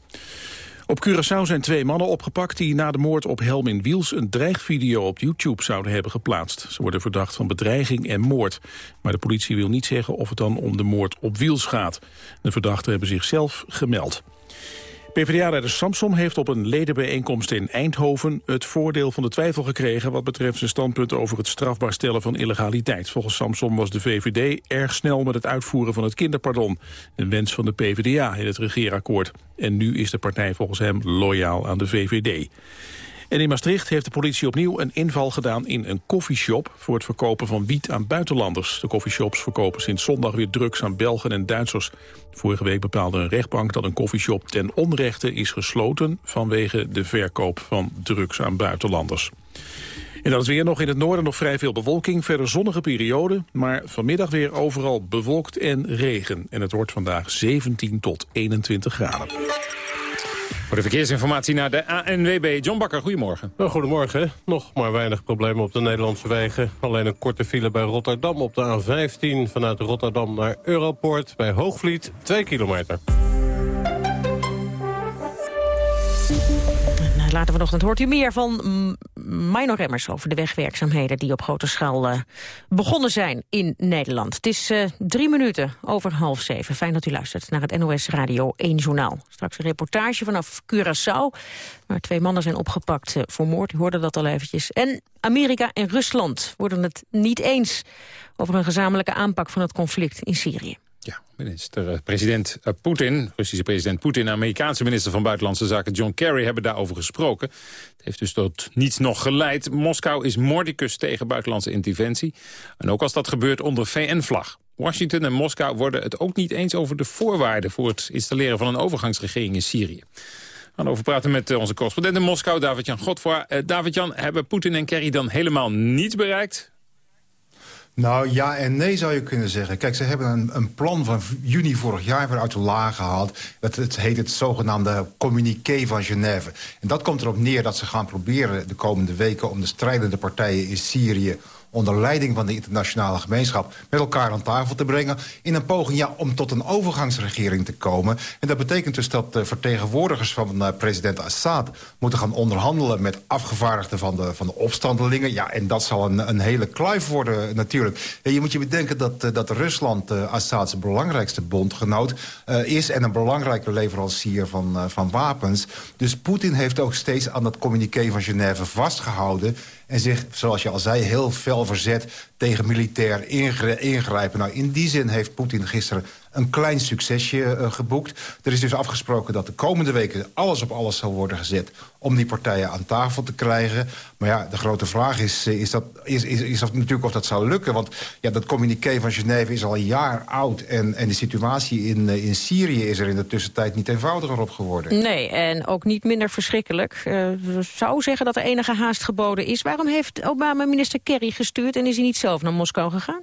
Op Curaçao zijn twee mannen opgepakt die na de moord op Helmin Wiels een dreigvideo op YouTube zouden hebben geplaatst. Ze worden verdacht van bedreiging en moord. Maar de politie wil niet zeggen of het dan om de moord op Wiels gaat. De verdachten hebben zichzelf gemeld. PvdA-leider Samsom heeft op een ledenbijeenkomst in Eindhoven... het voordeel van de twijfel gekregen wat betreft zijn standpunt over het strafbaar stellen van illegaliteit. Volgens Samsom was de VVD erg snel met het uitvoeren van het kinderpardon. Een wens van de PvdA in het regeerakkoord. En nu is de partij volgens hem loyaal aan de VVD. En in Maastricht heeft de politie opnieuw een inval gedaan in een koffieshop voor het verkopen van wiet aan buitenlanders. De koffieshops verkopen sinds zondag weer drugs aan Belgen en Duitsers. Vorige week bepaalde een rechtbank dat een koffieshop ten onrechte is gesloten vanwege de verkoop van drugs aan buitenlanders. En dat is weer nog in het noorden nog vrij veel bewolking. Verder zonnige periode, maar vanmiddag weer overal bewolkt en regen. En het wordt vandaag 17 tot 21 graden. Voor de verkeersinformatie naar de ANWB. John Bakker, goedemorgen. Nou, goedemorgen. Nog maar weinig problemen op de Nederlandse wegen. Alleen een korte file bij Rotterdam op de A15... vanuit Rotterdam naar Europoort bij Hoogvliet, 2 kilometer. Later vanochtend hoort u meer van Mino Remmers over de wegwerkzaamheden die op grote schaal uh, begonnen zijn in Nederland. Het is uh, drie minuten over half zeven. Fijn dat u luistert naar het NOS Radio 1 Journaal. Straks een reportage vanaf Curaçao, waar twee mannen zijn opgepakt uh, voor moord. U hoorde dat al eventjes. En Amerika en Rusland worden het niet eens over een gezamenlijke aanpak van het conflict in Syrië. Ja, minister-president eh, Poetin, Russische president Poetin... en Amerikaanse minister van Buitenlandse Zaken John Kerry hebben daarover gesproken. Het heeft dus tot niets nog geleid. Moskou is mordicus tegen buitenlandse interventie. En ook als dat gebeurt onder VN-vlag. Washington en Moskou worden het ook niet eens over de voorwaarden... voor het installeren van een overgangsregering in Syrië. We gaan over praten met eh, onze correspondent in Moskou, David-Jan. Uh, David-Jan, hebben Poetin en Kerry dan helemaal niets bereikt? Nou, ja en nee zou je kunnen zeggen. Kijk, ze hebben een, een plan van juni vorig jaar weer uit de laag gehaald. Het, het heet het zogenaamde communiqué van Genève. En dat komt erop neer dat ze gaan proberen de komende weken... om de strijdende partijen in Syrië onder leiding van de internationale gemeenschap... met elkaar aan tafel te brengen in een poging ja, om tot een overgangsregering te komen. En dat betekent dus dat de vertegenwoordigers van uh, president Assad... moeten gaan onderhandelen met afgevaardigden van de, van de opstandelingen. Ja, en dat zal een, een hele kluif worden natuurlijk. En je moet je bedenken dat, uh, dat Rusland uh, Assads belangrijkste bondgenoot is... en een belangrijke leverancier van, van wapens. Dus Poetin heeft ook steeds aan dat communiqué van Genève vastgehouden... En zich, zoals je al zei, heel fel verzet tegen militair ingrijpen. Nou, in die zin heeft Poetin gisteren een klein succesje uh, geboekt. Er is dus afgesproken dat de komende weken alles op alles zal worden gezet... om die partijen aan tafel te krijgen. Maar ja, de grote vraag is, eh, is, dat, is, is, dat natuurlijk of dat zou lukken. Want ja, dat communiqué van Genève is al een jaar oud... en, en de situatie in, uh, in Syrië is er in de tussentijd niet eenvoudiger op geworden. Nee, en ook niet minder verschrikkelijk. Uh, zou zeggen dat er enige haast geboden is. Waarom heeft Obama minister Kerry gestuurd... en is hij niet zelf naar Moskou gegaan?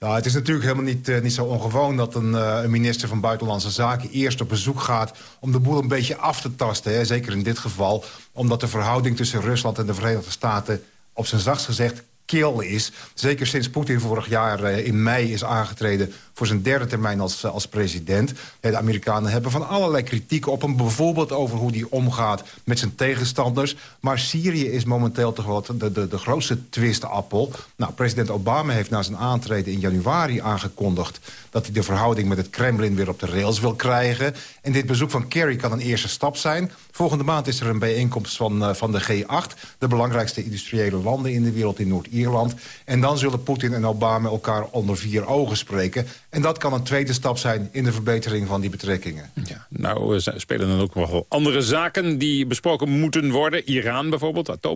Nou, het is natuurlijk helemaal niet, uh, niet zo ongewoon dat een, uh, een, minister van Buitenlandse Zaken eerst op bezoek gaat om de boel een beetje af te tasten. Hè? Zeker in dit geval, omdat de verhouding tussen Rusland en de Verenigde Staten op zijn zachtst gezegd is. Zeker sinds Poetin vorig jaar uh, in mei is aangetreden voor zijn derde termijn als, als president. De Amerikanen hebben van allerlei kritiek op hem. Bijvoorbeeld over hoe hij omgaat met zijn tegenstanders. Maar Syrië is momenteel toch wel de, de, de grootste twistappel. Nou, president Obama heeft na zijn aantreden in januari aangekondigd... dat hij de verhouding met het Kremlin weer op de rails wil krijgen. En dit bezoek van Kerry kan een eerste stap zijn. Volgende maand is er een bijeenkomst van, uh, van de G8. De belangrijkste industriële landen in de wereld in Noord-Ierland Ierland. En dan zullen Poetin en Obama elkaar onder vier ogen spreken. En dat kan een tweede stap zijn in de verbetering van die betrekkingen. Ja, nou uh, spelen dan ook nog wel andere zaken die besproken moeten worden. Iran bijvoorbeeld, het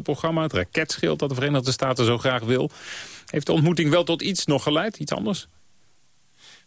het raketschild dat de Verenigde Staten zo graag wil. Heeft de ontmoeting wel tot iets nog geleid, iets anders?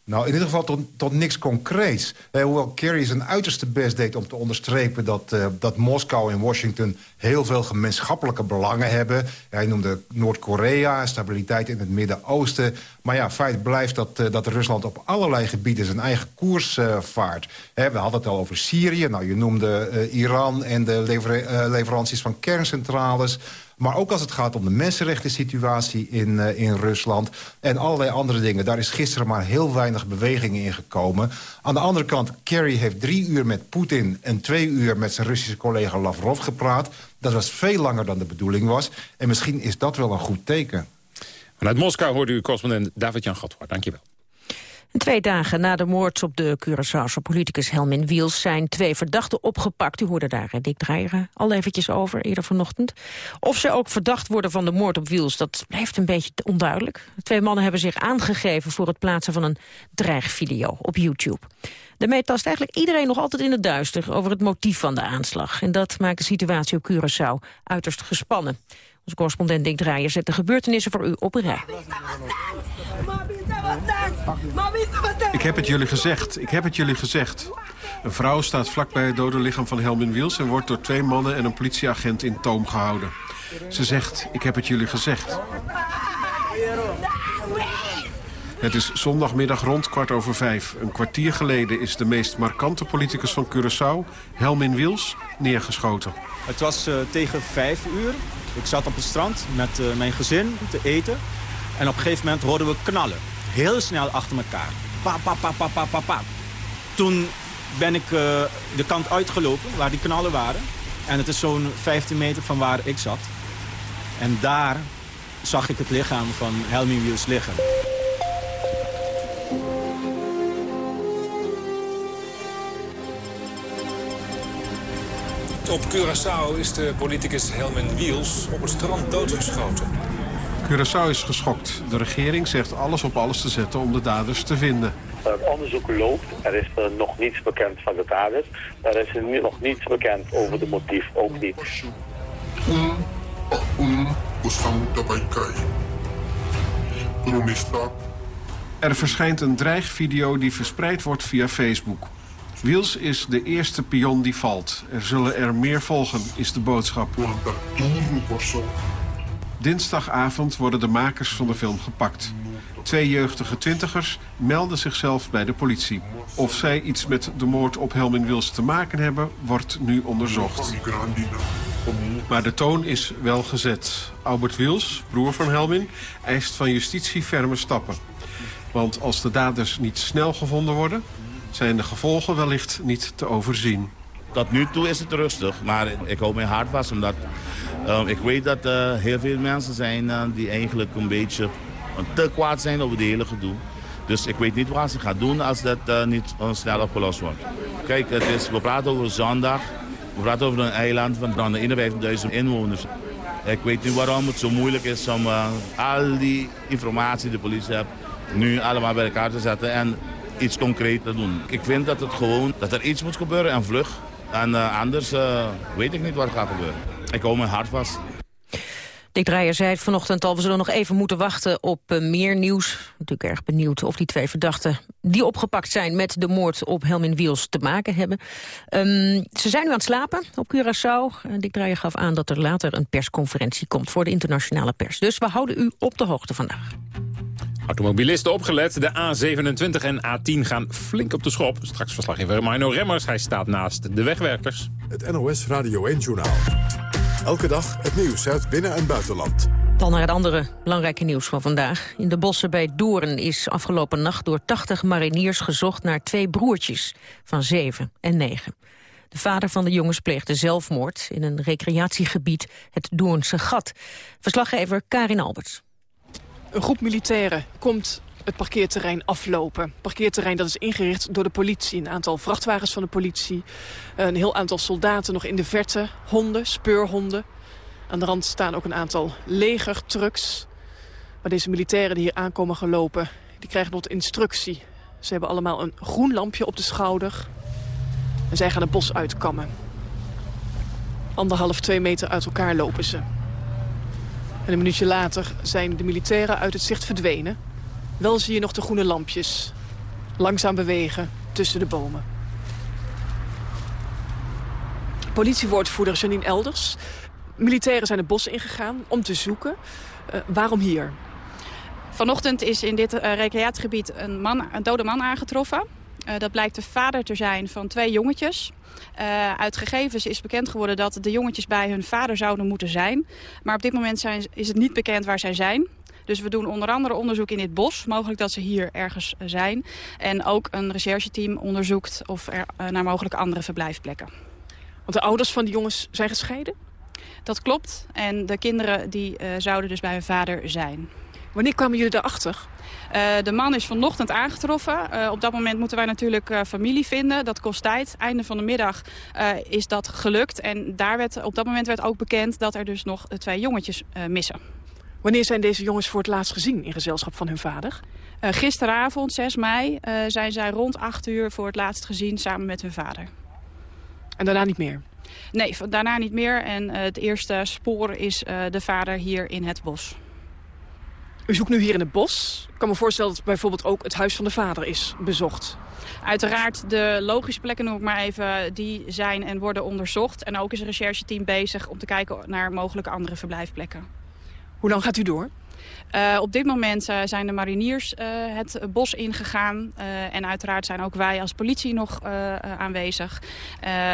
Nou, in ieder geval tot, tot niks concreets. Eh, hoewel Kerry zijn uiterste best deed om te onderstrepen... Dat, uh, dat Moskou en Washington heel veel gemeenschappelijke belangen hebben. Hij noemde Noord-Korea, stabiliteit in het Midden-Oosten. Maar ja, feit blijft dat, uh, dat Rusland op allerlei gebieden zijn eigen koers uh, vaart. We hadden het al over Syrië. Nou, je noemde Iran en de lever leveranties van kerncentrales... Maar ook als het gaat om de mensenrechten situatie in, uh, in Rusland... en allerlei andere dingen. Daar is gisteren maar heel weinig beweging in gekomen. Aan de andere kant, Kerry heeft drie uur met Poetin... en twee uur met zijn Russische collega Lavrov gepraat. Dat was veel langer dan de bedoeling was. En misschien is dat wel een goed teken. Vanuit Moskou hoort u correspondent David-Jan Gatwaard. Dank je wel. Twee dagen na de moord op de Curaçaose politicus Helmin Wiels... zijn twee verdachten opgepakt. U hoorde daar Dick Dreyer al eventjes over, eerder vanochtend. Of ze ook verdacht worden van de moord op Wiels, dat blijft een beetje onduidelijk. De twee mannen hebben zich aangegeven voor het plaatsen van een dreigvideo op YouTube. Daarmee tast eigenlijk iedereen nog altijd in het duister... over het motief van de aanslag. En dat maakt de situatie op Curaçao uiterst gespannen. Onze correspondent Dick Draaier zet de gebeurtenissen voor u op een rij. Ik heb het jullie gezegd. Ik heb het jullie gezegd. Een vrouw staat vlakbij het dode lichaam van Helmin Wiels... en wordt door twee mannen en een politieagent in toom gehouden. Ze zegt, ik heb het jullie gezegd. Het is zondagmiddag rond kwart over vijf. Een kwartier geleden is de meest markante politicus van Curaçao, Helmin Wiels, neergeschoten. Het was uh, tegen vijf uur. Ik zat op het strand met uh, mijn gezin te eten. En op een gegeven moment hoorden we knallen. Heel snel achter elkaar. Pa, pa, pa, pa, pa, pa, pa. Toen ben ik uh, de kant uitgelopen waar die knallen waren. En het is zo'n 15 meter van waar ik zat. En daar zag ik het lichaam van Helmin Wiels liggen. Op Curaçao is de politicus Helmen Wiels op het strand doodgeschoten. Curaçao is geschokt. De regering zegt alles op alles te zetten om de daders te vinden. Het onderzoek loopt. Er is er nog niets bekend van de daders. Er is er nog niets bekend over de motief, ook niet. Er verschijnt een dreigvideo die verspreid wordt via Facebook. Wiels is de eerste pion die valt. Er zullen er meer volgen, is de boodschap. Dinsdagavond worden de makers van de film gepakt. Twee jeugdige twintigers melden zichzelf bij de politie. Of zij iets met de moord op Helmin Wils te maken hebben, wordt nu onderzocht. Maar de toon is wel gezet. Albert Wils, broer van Helmin, eist van justitie ferme stappen. Want als de daders niet snel gevonden worden zijn de gevolgen wellicht niet te overzien. Tot nu toe is het rustig, maar ik hou mijn hart vast. Omdat uh, ik weet dat er uh, heel veel mensen zijn uh, die eigenlijk een beetje te kwaad zijn over de hele gedoe. Dus ik weet niet wat ze gaan doen als dat niet snel opgelost wordt. Kijk, is, we praten over zondag. We praten over een eiland van dan 51.000 inwoners. Ik weet niet waarom het zo moeilijk is om al die informatie die de politie heeft... nu allemaal bij elkaar te zetten. En iets concreet te doen. Ik vind dat, het gewoon, dat er iets moet gebeuren en vlug. En uh, anders uh, weet ik niet wat gaat gebeuren. Ik hou mijn hart vast. Dick Dreyer zei vanochtend al, we zullen nog even moeten wachten op uh, meer nieuws. Natuurlijk erg benieuwd of die twee verdachten die opgepakt zijn met de moord op Helmin Wiels te maken hebben. Um, ze zijn nu aan het slapen op Curaçao. Dick Dreyer gaf aan dat er later een persconferentie komt voor de internationale pers. Dus we houden u op de hoogte vandaag. Automobilisten opgelet, de A27 en A10 gaan flink op de schop. Straks verslaggever Mino Remmers, hij staat naast de wegwerkers. Het NOS Radio 1-journaal. Elke dag het nieuws uit binnen- en buitenland. Dan naar het andere belangrijke nieuws van vandaag. In de bossen bij Doorn is afgelopen nacht door 80 mariniers gezocht naar twee broertjes van 7 en 9. De vader van de jongens pleegde zelfmoord in een recreatiegebied, het Doornse Gat. Verslaggever Karin Alberts. Een groep militairen komt het parkeerterrein aflopen. Parkeerterrein dat is ingericht door de politie. Een aantal vrachtwagens van de politie. Een heel aantal soldaten nog in de verte. Honden, speurhonden. Aan de rand staan ook een aantal legertrucks. Maar deze militairen die hier aankomen gelopen, die krijgen tot instructie. Ze hebben allemaal een groen lampje op de schouder. En zij gaan het bos uitkammen. Anderhalf, twee meter uit elkaar lopen ze. En een minuutje later zijn de militairen uit het zicht verdwenen. Wel zie je nog de groene lampjes. Langzaam bewegen tussen de bomen. Politiewoordvoerder Janine Elders. Militairen zijn het bos ingegaan om te zoeken. Uh, waarom hier? Vanochtend is in dit uh, recreatiegebied een, man, een dode man aangetroffen. Uh, dat blijkt de vader te zijn van twee jongetjes. Uh, uit gegevens is bekend geworden dat de jongetjes bij hun vader zouden moeten zijn. Maar op dit moment zijn, is het niet bekend waar zij zijn. Dus we doen onder andere onderzoek in dit bos. Mogelijk dat ze hier ergens zijn. En ook een rechercheteam onderzoekt of er uh, naar mogelijke andere verblijfplekken. Want de ouders van die jongens zijn gescheiden? Dat klopt. En de kinderen die uh, zouden dus bij hun vader zijn. Wanneer kwamen jullie daarachter? Uh, de man is vanochtend aangetroffen. Uh, op dat moment moeten wij natuurlijk uh, familie vinden. Dat kost tijd. Einde van de middag is dat gelukt. En daar werd, op dat moment werd ook bekend dat er dus nog twee jongetjes missen. Wanneer zijn deze jongens voor het laatst gezien in gezelschap van hun vader? gisteravond, 6 mei, zijn zij rond 8 uur voor het laatst gezien samen met hun vader. En daarna niet meer? Nee, daarna niet meer. En het eerste spoor is de vader hier in het bos. U zoekt nu hier in het bos. Ik kan me voorstellen dat bijvoorbeeld ook het huis van de vader is bezocht. Uiteraard de logische plekken noem ik maar even, die zijn en worden onderzocht. En ook is een rechercheteam bezig om te kijken naar mogelijke andere verblijfplekken. Hoe lang gaat u door? Uh, op dit moment uh, zijn de mariniers uh, het bos ingegaan. en uiteraard zijn ook wij als politie nog aanwezig.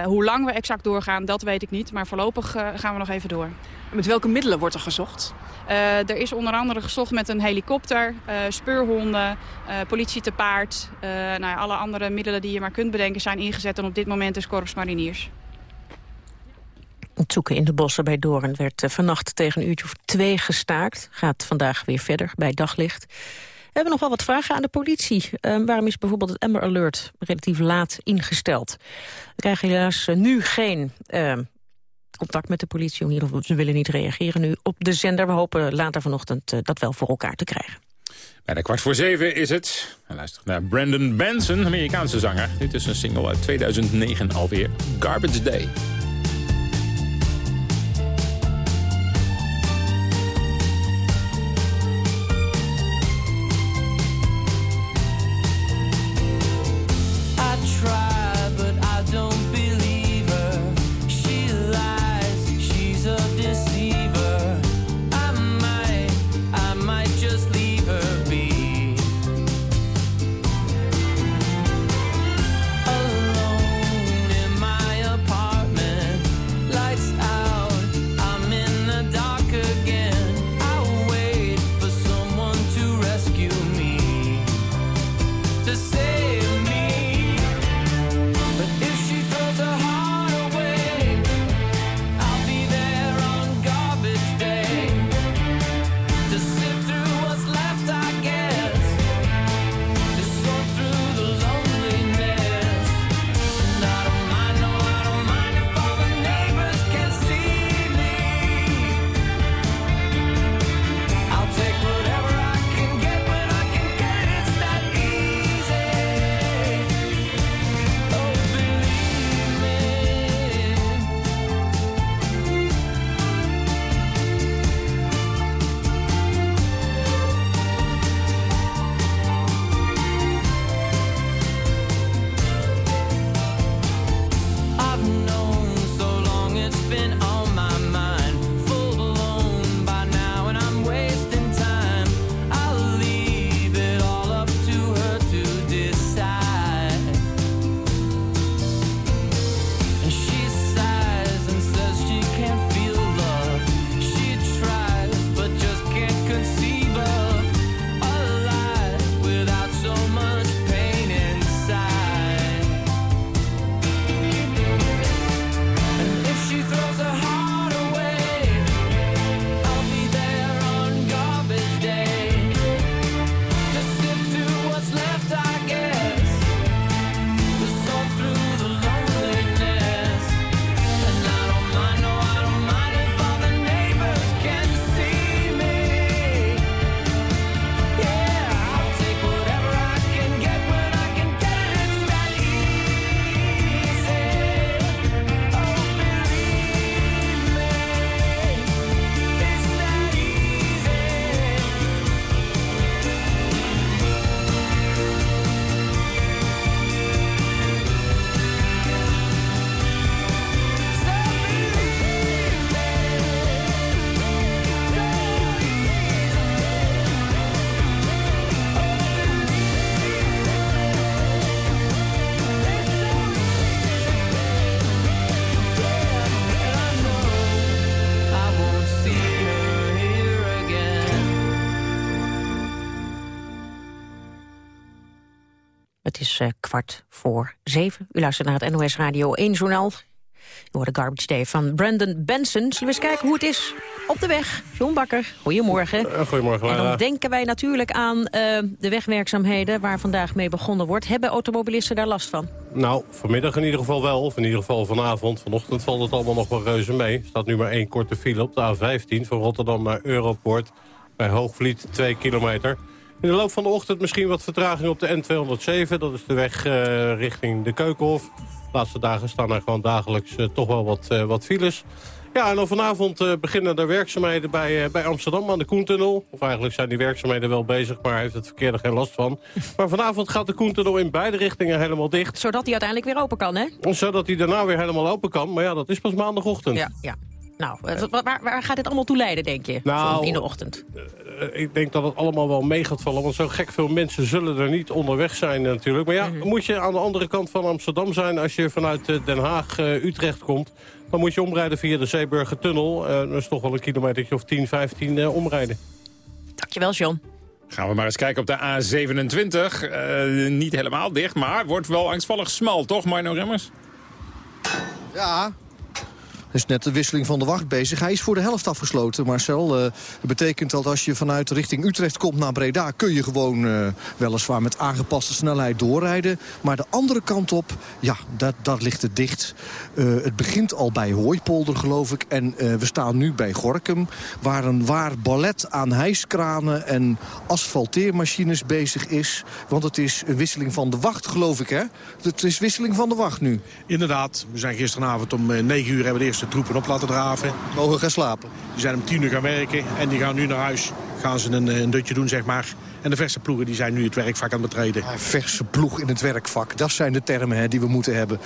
hoe lang we exact doorgaan, dat weet ik niet. Maar voorlopig gaan we nog even door. Met welke middelen wordt er gezocht? er is onder andere gezocht met een helikopter, speurhonden, politie te paard. nou, alle andere middelen die je maar kunt bedenken zijn ingezet. En op dit moment is Korps Mariniers. Het zoeken in de bossen bij Doorn werd vannacht tegen een uurtje of twee gestaakt. Gaat vandaag weer verder bij daglicht. We hebben nog wel wat vragen aan de politie. Uh, waarom is bijvoorbeeld het Amber Alert relatief laat ingesteld? We krijgen helaas nu geen uh, contact met de politie. In ze willen niet reageren nu op de zender. We hopen later vanochtend uh, dat wel voor elkaar te krijgen. Bij de kwart voor zeven is het. Luister naar Brandon Benson, Amerikaanse zanger. Dit is een single uit 2009 alweer. Garbage Day. 7. U luistert naar het NOS Radio 1 Journaal. U hoort de Garbage Day van Brandon Benson. Zullen we eens kijken hoe het is op de weg? John Bakker, goedemorgen. Eh, goedemorgen, En dan denken wij natuurlijk aan eh, de wegwerkzaamheden... waar vandaag mee begonnen wordt. Hebben automobilisten daar last van? Nou, vanmiddag in ieder geval wel. Of in ieder geval vanavond. Vanochtend valt het allemaal nog wel reuze mee. Er staat nu maar één korte file op de A15 van Rotterdam naar Europoort... bij Hoogvliet 2 kilometer... In de loop van de ochtend misschien wat vertraging op de N207. Dat is de weg uh, richting de Keukenhof. De laatste dagen staan er gewoon dagelijks uh, toch wel wat, uh, wat files. Ja, en dan vanavond beginnen er werkzaamheden bij, bij Amsterdam aan de Koentunnel. Of eigenlijk zijn die werkzaamheden wel bezig, maar heeft het verkeer er geen last van. Maar vanavond gaat de Koentunnel in beide richtingen helemaal dicht. Zodat hij uiteindelijk weer open kan, hè? Zodat hij daarna weer helemaal open kan. Maar ja, dat is pas maandagochtend. Ja, ja. Nou, waar, waar, gaat dit allemaal toe leiden, denk je, nou, in de ochtend? Uh, ik denk dat het allemaal wel mee gaat vallen. Want zo gek veel mensen zullen er niet onderweg zijn natuurlijk. Maar ja, mm -hmm. moet je aan de andere kant van Amsterdam zijn... als je vanuit Den Haag, uh, Utrecht komt... dan moet je omrijden via de Zeeburgertunnel. Uh, dat is toch wel een kilometer of 10, 15 omrijden. Dankjewel, John. Gaan we maar eens kijken op de A27. Uh, niet helemaal dicht, maar wordt wel angstvallig smal, toch, Marno Remmers? Ja, is net de wisseling van de wacht bezig. Hij is voor de helft afgesloten, Marcel. Dat betekent dat als je vanuit richting Utrecht komt naar Breda... kun je gewoon uh, weliswaar met aangepaste snelheid doorrijden. Maar de andere kant op, ja, daar, daar ligt het dicht. Uh, het begint al bij Hooipolder, geloof ik. En we staan nu bij Gorkum, waar een waar ballet aan hijskranen... en asfalteermachines bezig is. Want het is een wisseling van de wacht, geloof ik, hè? Het is wisseling van de wacht nu. Inderdaad, we zijn gisteravond om 9 uur... hebben we de eerste de troepen op laten draven. Mogen gaan slapen? Die zijn om tien uur gaan werken en die gaan nu naar huis. Gaan ze een, een dutje doen, zeg maar. En de verse ploegen die zijn nu het werkvak aan het betreden. Ja, verse ploeg in het werkvak, dat zijn de termen hè, die we moeten hebben.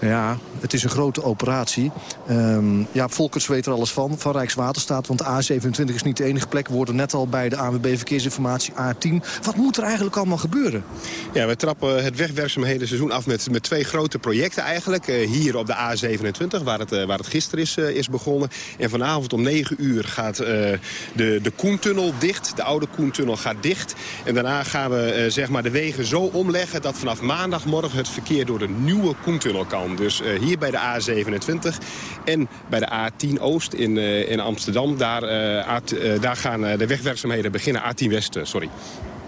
Ja, het is een grote operatie. Um, ja, Volkers weet er alles van, van Rijkswaterstaat. Want de A27 is niet de enige plek. We worden net al bij de ANWB Verkeersinformatie A10. Wat moet er eigenlijk allemaal gebeuren? Ja, we trappen het wegwerkzaamheden seizoen af met, met twee grote projecten eigenlijk. Uh, hier op de A27, waar het, uh, waar het gisteren is, uh, is begonnen. En vanavond om 9 uur gaat de, de Koentunnel dicht. De oude Koentunnel gaat dicht. En daarna gaan we uh, zeg maar de wegen zo omleggen... dat vanaf maandagmorgen het verkeer door de nieuwe Koentunnel kan. Dus uh, hier bij de A27 en bij de A10 Oost in, uh, in Amsterdam... daar, daar gaan de wegwerkzaamheden beginnen. A10 West, sorry.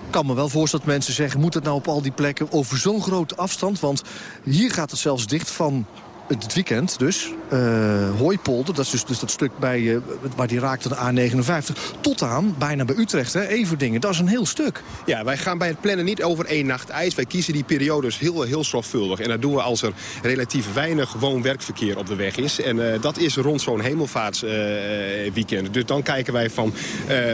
Ik kan me wel voorstellen dat mensen zeggen... moet het nou op al die plekken over zo'n grote afstand? Want hier gaat het zelfs dicht van het weekend dus, uh, Hooipolder, dat is dus, dus dat stuk bij, uh, waar die raakt aan de A59... tot aan, bijna bij Utrecht, hè, Everdingen. Dat is een heel stuk. Ja, wij gaan bij het plannen niet over één nacht ijs. Wij kiezen die periodes heel, heel zorgvuldig. En dat doen we als er relatief weinig woon-werkverkeer op de weg is. En uh, dat is rond zo'n hemelvaartsweekend. dus dan kijken wij van,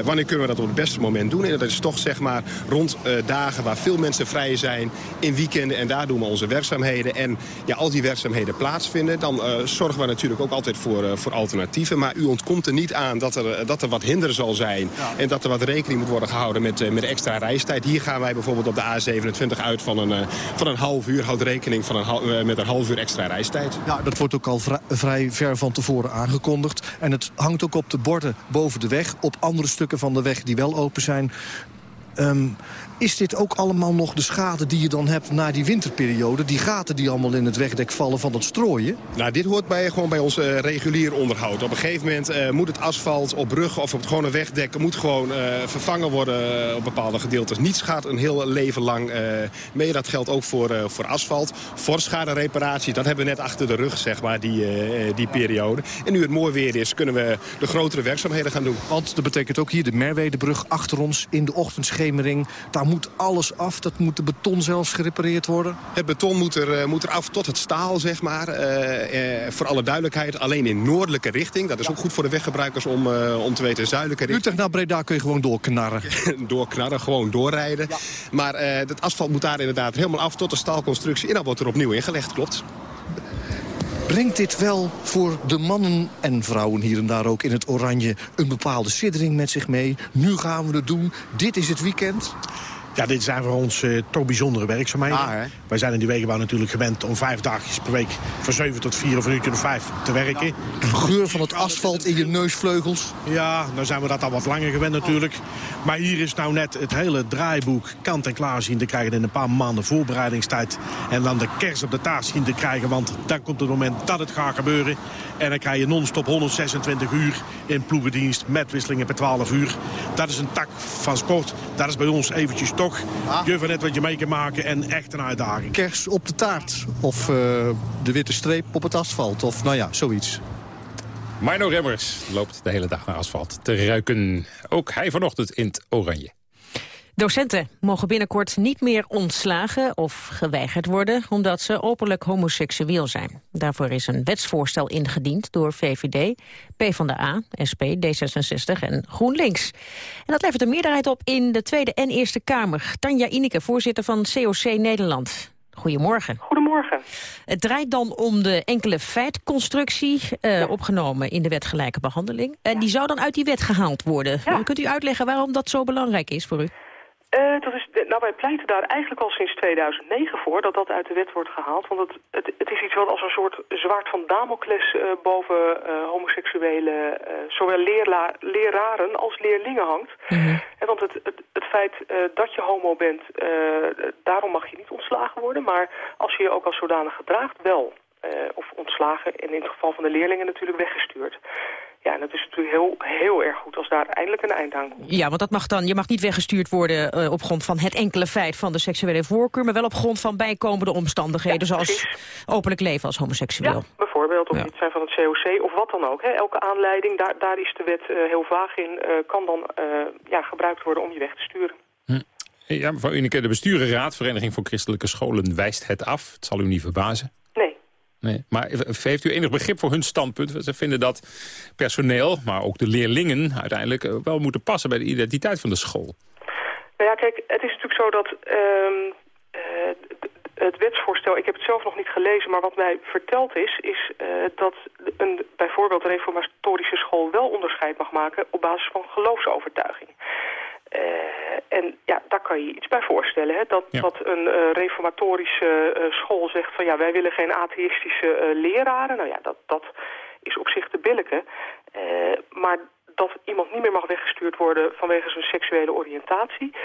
wanneer kunnen we dat op het beste moment doen. En dat is toch zeg maar rond dagen waar veel mensen vrij zijn, in weekenden. En daar doen we onze werkzaamheden. En ja, als die werkzaamheden plaatsvinden... dan uh, zorgen we natuurlijk ook altijd voor, uh, voor alternatieven. Maar u ontkomt er niet aan dat er, dat er wat hinder zal zijn... Ja. en dat er wat rekening moet worden gehouden met, uh, met extra reistijd. Hier gaan wij bijvoorbeeld op de A27 uit van een, van een half uur. Houdt rekening van een, met een half uur extra reistijd. Ja, dat wordt ook al vrij, vrij ver van tevoren aangekondigd. En het hangt ook op de borden boven de weg... op andere stukken van de weg die wel open zijn... Um, is dit ook allemaal nog de schade die je dan hebt na die winterperiode? Die gaten die allemaal in het wegdek vallen van dat strooien? Nou, dit hoort bij, gewoon bij ons uh, regulier onderhoud. Op een gegeven moment uh, moet het asfalt op bruggen of op het gewone wegdek... moet gewoon uh, vervangen worden op bepaalde gedeeltes. Niets gaat een heel leven lang mee. Dat geldt ook voor, voor asfalt. Forschade reparatie, dat hebben we net achter de rug, zeg maar, die, die periode. En nu het mooi weer is, kunnen we de grotere werkzaamheden gaan doen. Want dat betekent ook hier de Merwedebrug achter ons in de ochtendschemering. Daar moet alles af? Dat moet de beton zelfs gerepareerd worden? Het beton moet er, uh, moet er af tot het staal, zeg maar. Uh, uh, voor alle duidelijkheid, alleen in noordelijke richting. Dat is ook goed voor de weggebruikers om, om te weten. Zuidelijke richting. Utrecht naar Breda kun je gewoon doorknarren. doorknarren, gewoon doorrijden. Ja. Maar het asfalt moet daar inderdaad helemaal af tot de staalconstructie. En dan wordt er opnieuw ingelegd, klopt. Brengt dit wel voor de mannen en vrouwen hier en daar ook in het oranje... een bepaalde siddering met zich mee? Nu gaan we het doen. Dit is het weekend. Ja, dit zijn voor ons uh, toch bijzondere werkzaamheden. Ah, Wij zijn in die wegenbouw natuurlijk gewend om vijf dagjes per week... van 7 tot 4 of een uurtje of 5 te werken. De geur van het asfalt in je neusvleugels. Ja, nou zijn we dat al wat langer gewend natuurlijk. Maar hier is nou net het hele draaiboek kant en klaar zien te krijgen... in een paar maanden voorbereidingstijd. En dan de kers op de taart zien te krijgen. Want dan komt het moment dat het gaat gebeuren. En dan krijg je non-stop 126 uur in ploegendienst... met wisselingen per 12 uur. Dat is een tak van sport. Dat is bij ons eventjes toch. Ah. Je net wat je mee kan maken en echt een uitdaging. Kers op de taart. Of uh, de witte streep op het asfalt. Of nou ja, zoiets. Mino Remmers loopt de hele dag naar asfalt te ruiken. Ook hij vanochtend in het oranje. Docenten mogen binnenkort niet meer ontslagen of geweigerd worden... omdat ze openlijk homoseksueel zijn. Daarvoor is een wetsvoorstel ingediend door VVD, PvdA, SP, D66 en GroenLinks. En dat levert een meerderheid op in de Tweede en Eerste Kamer. Tanja Ineke, voorzitter van COC Nederland. Goedemorgen. Goedemorgen. Het draait dan om de enkele feitconstructie, uh, opgenomen in de wet gelijke behandeling. En die zou dan uit die wet gehaald worden. Kunt u uitleggen waarom dat zo belangrijk is voor u? Uh, dat is, nou, wij pleiten daar eigenlijk al sinds 2009 voor dat dat uit de wet wordt gehaald. Want het, het, het is iets wat als een soort zwaard van Damocles uh, boven uh, homoseksuele, zowel leerla, leraren als leerlingen hangt. Mm want het, het, het feit dat je homo bent, daarom mag je niet ontslagen worden. Maar als je je ook als zodanig gedraagt, wel. of ontslagen en in het geval van de leerlingen natuurlijk weggestuurd. Ja, en dat is natuurlijk heel, heel erg goed als daar eindelijk een eind aan komt. Ja, want dat mag dan, je mag niet weggestuurd worden uh, op grond van het enkele feit van de seksuele voorkeur, maar wel op grond van bijkomende omstandigheden, zoals openlijk leven als homoseksueel. Ja, bijvoorbeeld, of ja. het zijn van het COC of wat dan ook. Hè. Elke aanleiding, daar, daar is de wet uh, heel vaag in, uh, kan dan ja, gebruikt worden om je weg te sturen. Hm. Ja, mevrouw Unike, de besturenraad, Vereniging voor Christelijke Scholen, wijst het af. Het zal u niet verbazen. Nee. Maar heeft u enig begrip voor hun standpunt? Ze vinden dat personeel, maar ook de leerlingen uiteindelijk eh, wel moeten passen bij de identiteit van de school. Nou ja, kijk, het is natuurlijk zo dat uh, het wetsvoorstel, ik heb het zelf nog niet gelezen, maar wat mij verteld is, is uh, dat een, bijvoorbeeld een reformatorische school wel onderscheid mag maken op basis van geloofsovertuiging. Uh, en ja, daar kan je iets bij voorstellen. Hè? Dat, dat een uh, reformatorische uh, school zegt van ja, wij willen geen atheïstische leraren. Nou ja, dat, dat is op zich te billijken. maar dat iemand niet meer mag weggestuurd worden vanwege zijn seksuele oriëntatie...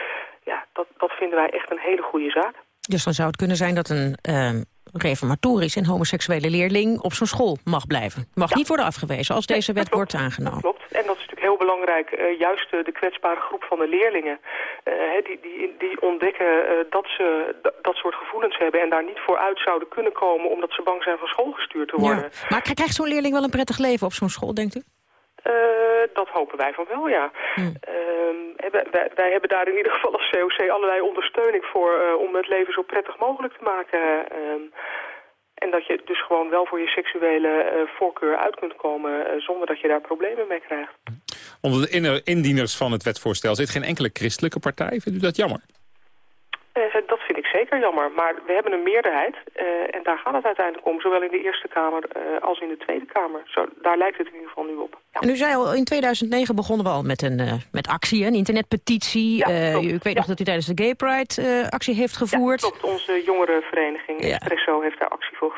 ja, dat, dat vinden wij echt een hele goede zaak. Dus dan zou het kunnen zijn dat een ehm, reformatorisch en homoseksuele leerling op zo'n school mag blijven. Mag niet worden afgewezen als deze wet wordt aangenomen. Dat klopt. En dat is natuurlijk heel belangrijk. Uh, juist de kwetsbare groep van de leerlingen. Uh, die, die, die ontdekken dat ze dat soort gevoelens hebben... en daar niet voor uit zouden kunnen komen... omdat ze bang zijn van school gestuurd te worden. Ja. Maar krijgt zo'n leerling wel een prettig leven op zo'n school, denkt u? Uh, dat hopen wij van wel, ja. Hm. Uh, wij, wij, hebben daar in ieder geval als COC allerlei ondersteuning voor... Uh, om het leven zo prettig mogelijk te maken. Ehm, en dat je dus gewoon wel voor je seksuele voorkeur uit kunt komen... zonder dat je daar problemen mee krijgt. Onder de indieners van het wetsvoorstel zit geen enkele christelijke partij. Vindt u dat jammer? Zeker jammer. Maar we hebben een meerderheid uh, en daar gaat het uiteindelijk om. Zowel in de Eerste Kamer uh, als in de Tweede Kamer. Zo, daar lijkt het in ieder geval nu op. Ja. En u zei al, in 2009 begonnen we al met een uh, met actie, een internetpetitie. Ja, ik weet nog dat u tijdens de Gay Pride actie heeft gevoerd. Ja, klopt. Onze jongerenvereniging Espresso heeft daar actie voor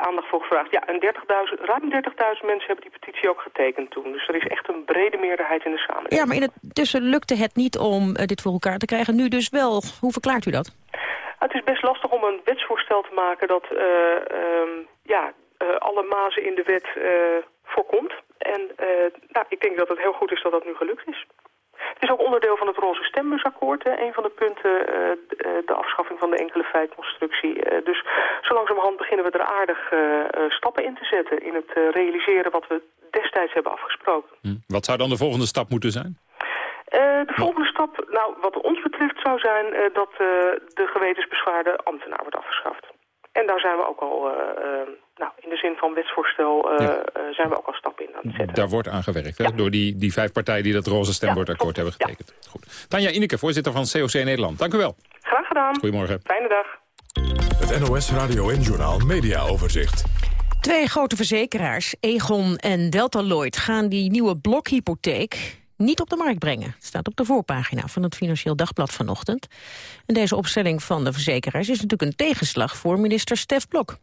aandacht voor gevraagd. Ja, en 30.000, ruim 30.000 mensen hebben die petitie ook getekend toen. Dus er is echt een brede meerderheid in de samenleving. Ja, maar in het tussen lukte het niet om dit voor elkaar te krijgen. Nu dus wel. Hoe verklaart u dat? Het is best lastig om een wetsvoorstel te maken dat uh, uh, ja, uh, alle mazen in de wet voorkomt. En nou, ik denk dat het heel goed is dat dat nu gelukt is. Het is ook onderdeel van het roze stembusakkoord. Hè. Een van de punten, de afschaffing van de enkele feitconstructie. dus zo langzamerhand beginnen we er aardig stappen in te zetten... in het realiseren wat we destijds hebben afgesproken. Hm. Wat zou dan de volgende stap moeten zijn? Uh, de volgende stap, nou, wat ons betreft, zou zijn uh, dat uh, de gewetensbezwaarde ambtenaar wordt afgeschaft. En daar zijn we ook al, nou, in de zin van wetsvoorstel, ja. zijn we ook al stappen in aan het zetten. Daar wordt aan gewerkt, hè? Ja. door die, die vijf partijen die dat roze stembordakkoord ja, hebben getekend. Goed. Tanja Ineke, voorzitter van COC Nederland. Dank u wel. Graag gedaan. Goedemorgen. Fijne dag. Het NOS Radio en Journaal Media Overzicht. Twee grote verzekeraars, Egon en Delta Lloyd, gaan die nieuwe blokhypotheek niet op de markt brengen. Het staat op de voorpagina van het Financieel Dagblad vanochtend. En deze opstelling van de verzekeraars is natuurlijk een tegenslag voor minister Stef Blok.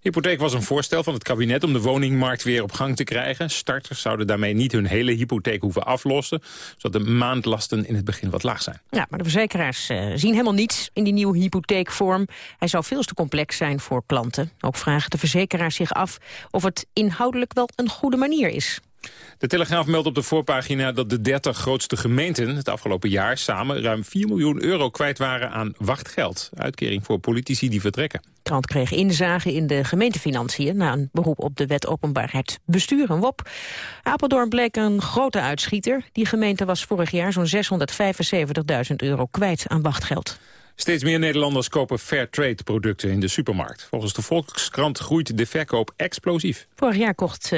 Hypotheek was een voorstel van het kabinet om de woningmarkt weer op gang te krijgen. Starters zouden daarmee niet hun hele hypotheek hoeven aflossen, zodat de maandlasten in het begin wat laag zijn. Ja, maar de verzekeraars uh, zien helemaal niets in die nieuwe hypotheekvorm. Hij zou veel te complex zijn voor klanten. Ook vragen de verzekeraars zich af of het inhoudelijk wel een goede manier is. De Telegraaf meldt op de voorpagina dat de 30 grootste gemeenten het afgelopen jaar samen ruim 4 miljoen euro kwijt waren aan wachtgeld. Uitkering voor politici die vertrekken. Krant kreeg inzage in de gemeentefinanciën na een beroep op de wet openbaarheid bestuur, een WOP. Apeldoorn bleek een grote uitschieter. Die gemeente was vorig jaar zo'n 675.000 euro kwijt aan wachtgeld. Steeds meer Nederlanders kopen fairtrade producten in de supermarkt. Volgens de Volkskrant groeit de verkoop explosief. Vorig jaar kocht 38%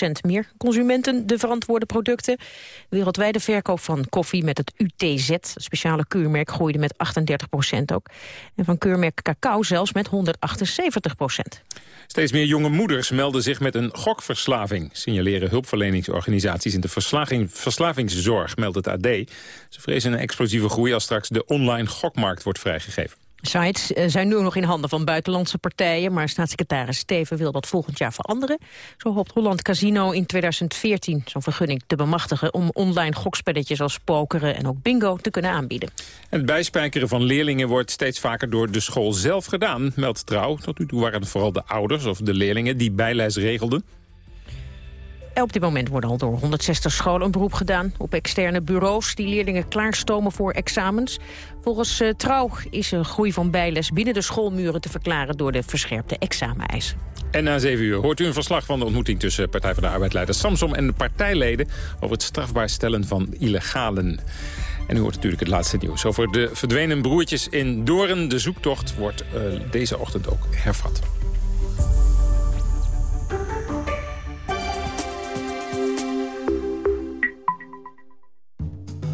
eh, meer consumenten de verantwoorde producten. Wereldwijde verkoop van koffie met het UTZ, het speciale keurmerk, groeide met 38% ook. En van keurmerk cacao zelfs met 178% Steeds meer jonge moeders melden zich met een gokverslaving. Signaleren hulpverleningsorganisaties in de verslavingszorg, meldt het AD. Ze vrezen een explosieve groei als straks de online gokmarkt wordt vrijgegeven. Sites eh, zijn nu nog in handen van buitenlandse partijen... maar staatssecretaris Steven wil dat volgend jaar veranderen. Zo hoopt Holland Casino in 2014 zo'n vergunning te bemachtigen... om online gokspelletjes als pokeren en ook bingo te kunnen aanbieden. Het bijspijkeren van leerlingen wordt steeds vaker door de school zelf gedaan, meldt Trouw. Tot nu toe waren het vooral de ouders of de leerlingen die bijles regelden. Op dit moment worden al door 160 scholen een beroep gedaan op externe bureaus die leerlingen klaarstomen voor examens. Volgens uh, Trouw is een groei van bijles binnen de schoolmuren te verklaren door de verscherpte exameneisen. En na 7 uur hoort u een verslag van de ontmoeting tussen Partij van de Arbeid-leider Samsom en de partijleden over het strafbaar stellen van illegalen. En u hoort natuurlijk het laatste nieuws over de verdwenen broertjes in Doorn. De zoektocht wordt uh, deze ochtend ook hervat.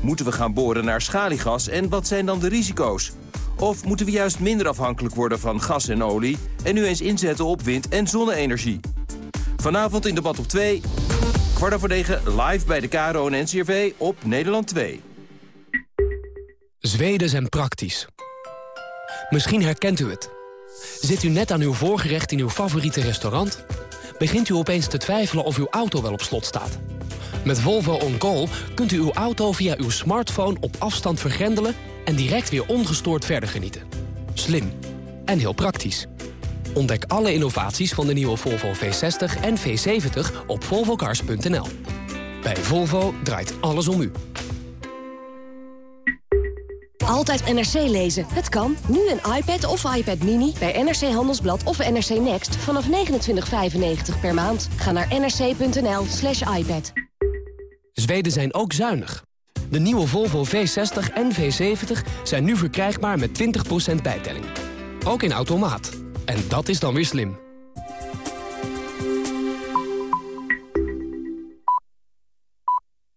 Moeten we gaan boren naar schaliegas en wat zijn dan de risico's? Of moeten we juist minder afhankelijk worden van gas en olie... en nu eens inzetten op wind- en zonne-energie? Vanavond in debat op 2, kwart over 9, live bij de KRO en NCRV op Nederland 2. Zweden zijn praktisch. Misschien herkent u het. Zit u net aan uw voorgerecht in uw favoriete restaurant? Begint u opeens te twijfelen of uw auto wel op slot staat? Met Volvo On Call kunt u uw auto via uw smartphone op afstand vergrendelen... en direct weer ongestoord verder genieten. Slim en heel praktisch. Ontdek alle innovaties van de nieuwe Volvo V60 en V70 op volvocars.nl. Bij Volvo draait alles om u. Altijd NRC lezen. Het kan. Nu een iPad of iPad Mini bij NRC Handelsblad of NRC Next vanaf 29,95 per maand. Ga naar nrc.nl slash iPad. Zweden zijn ook zuinig. De nieuwe Volvo V60 en V70 zijn nu verkrijgbaar met 20% bijtelling. Ook in automaat. En dat is dan weer slim.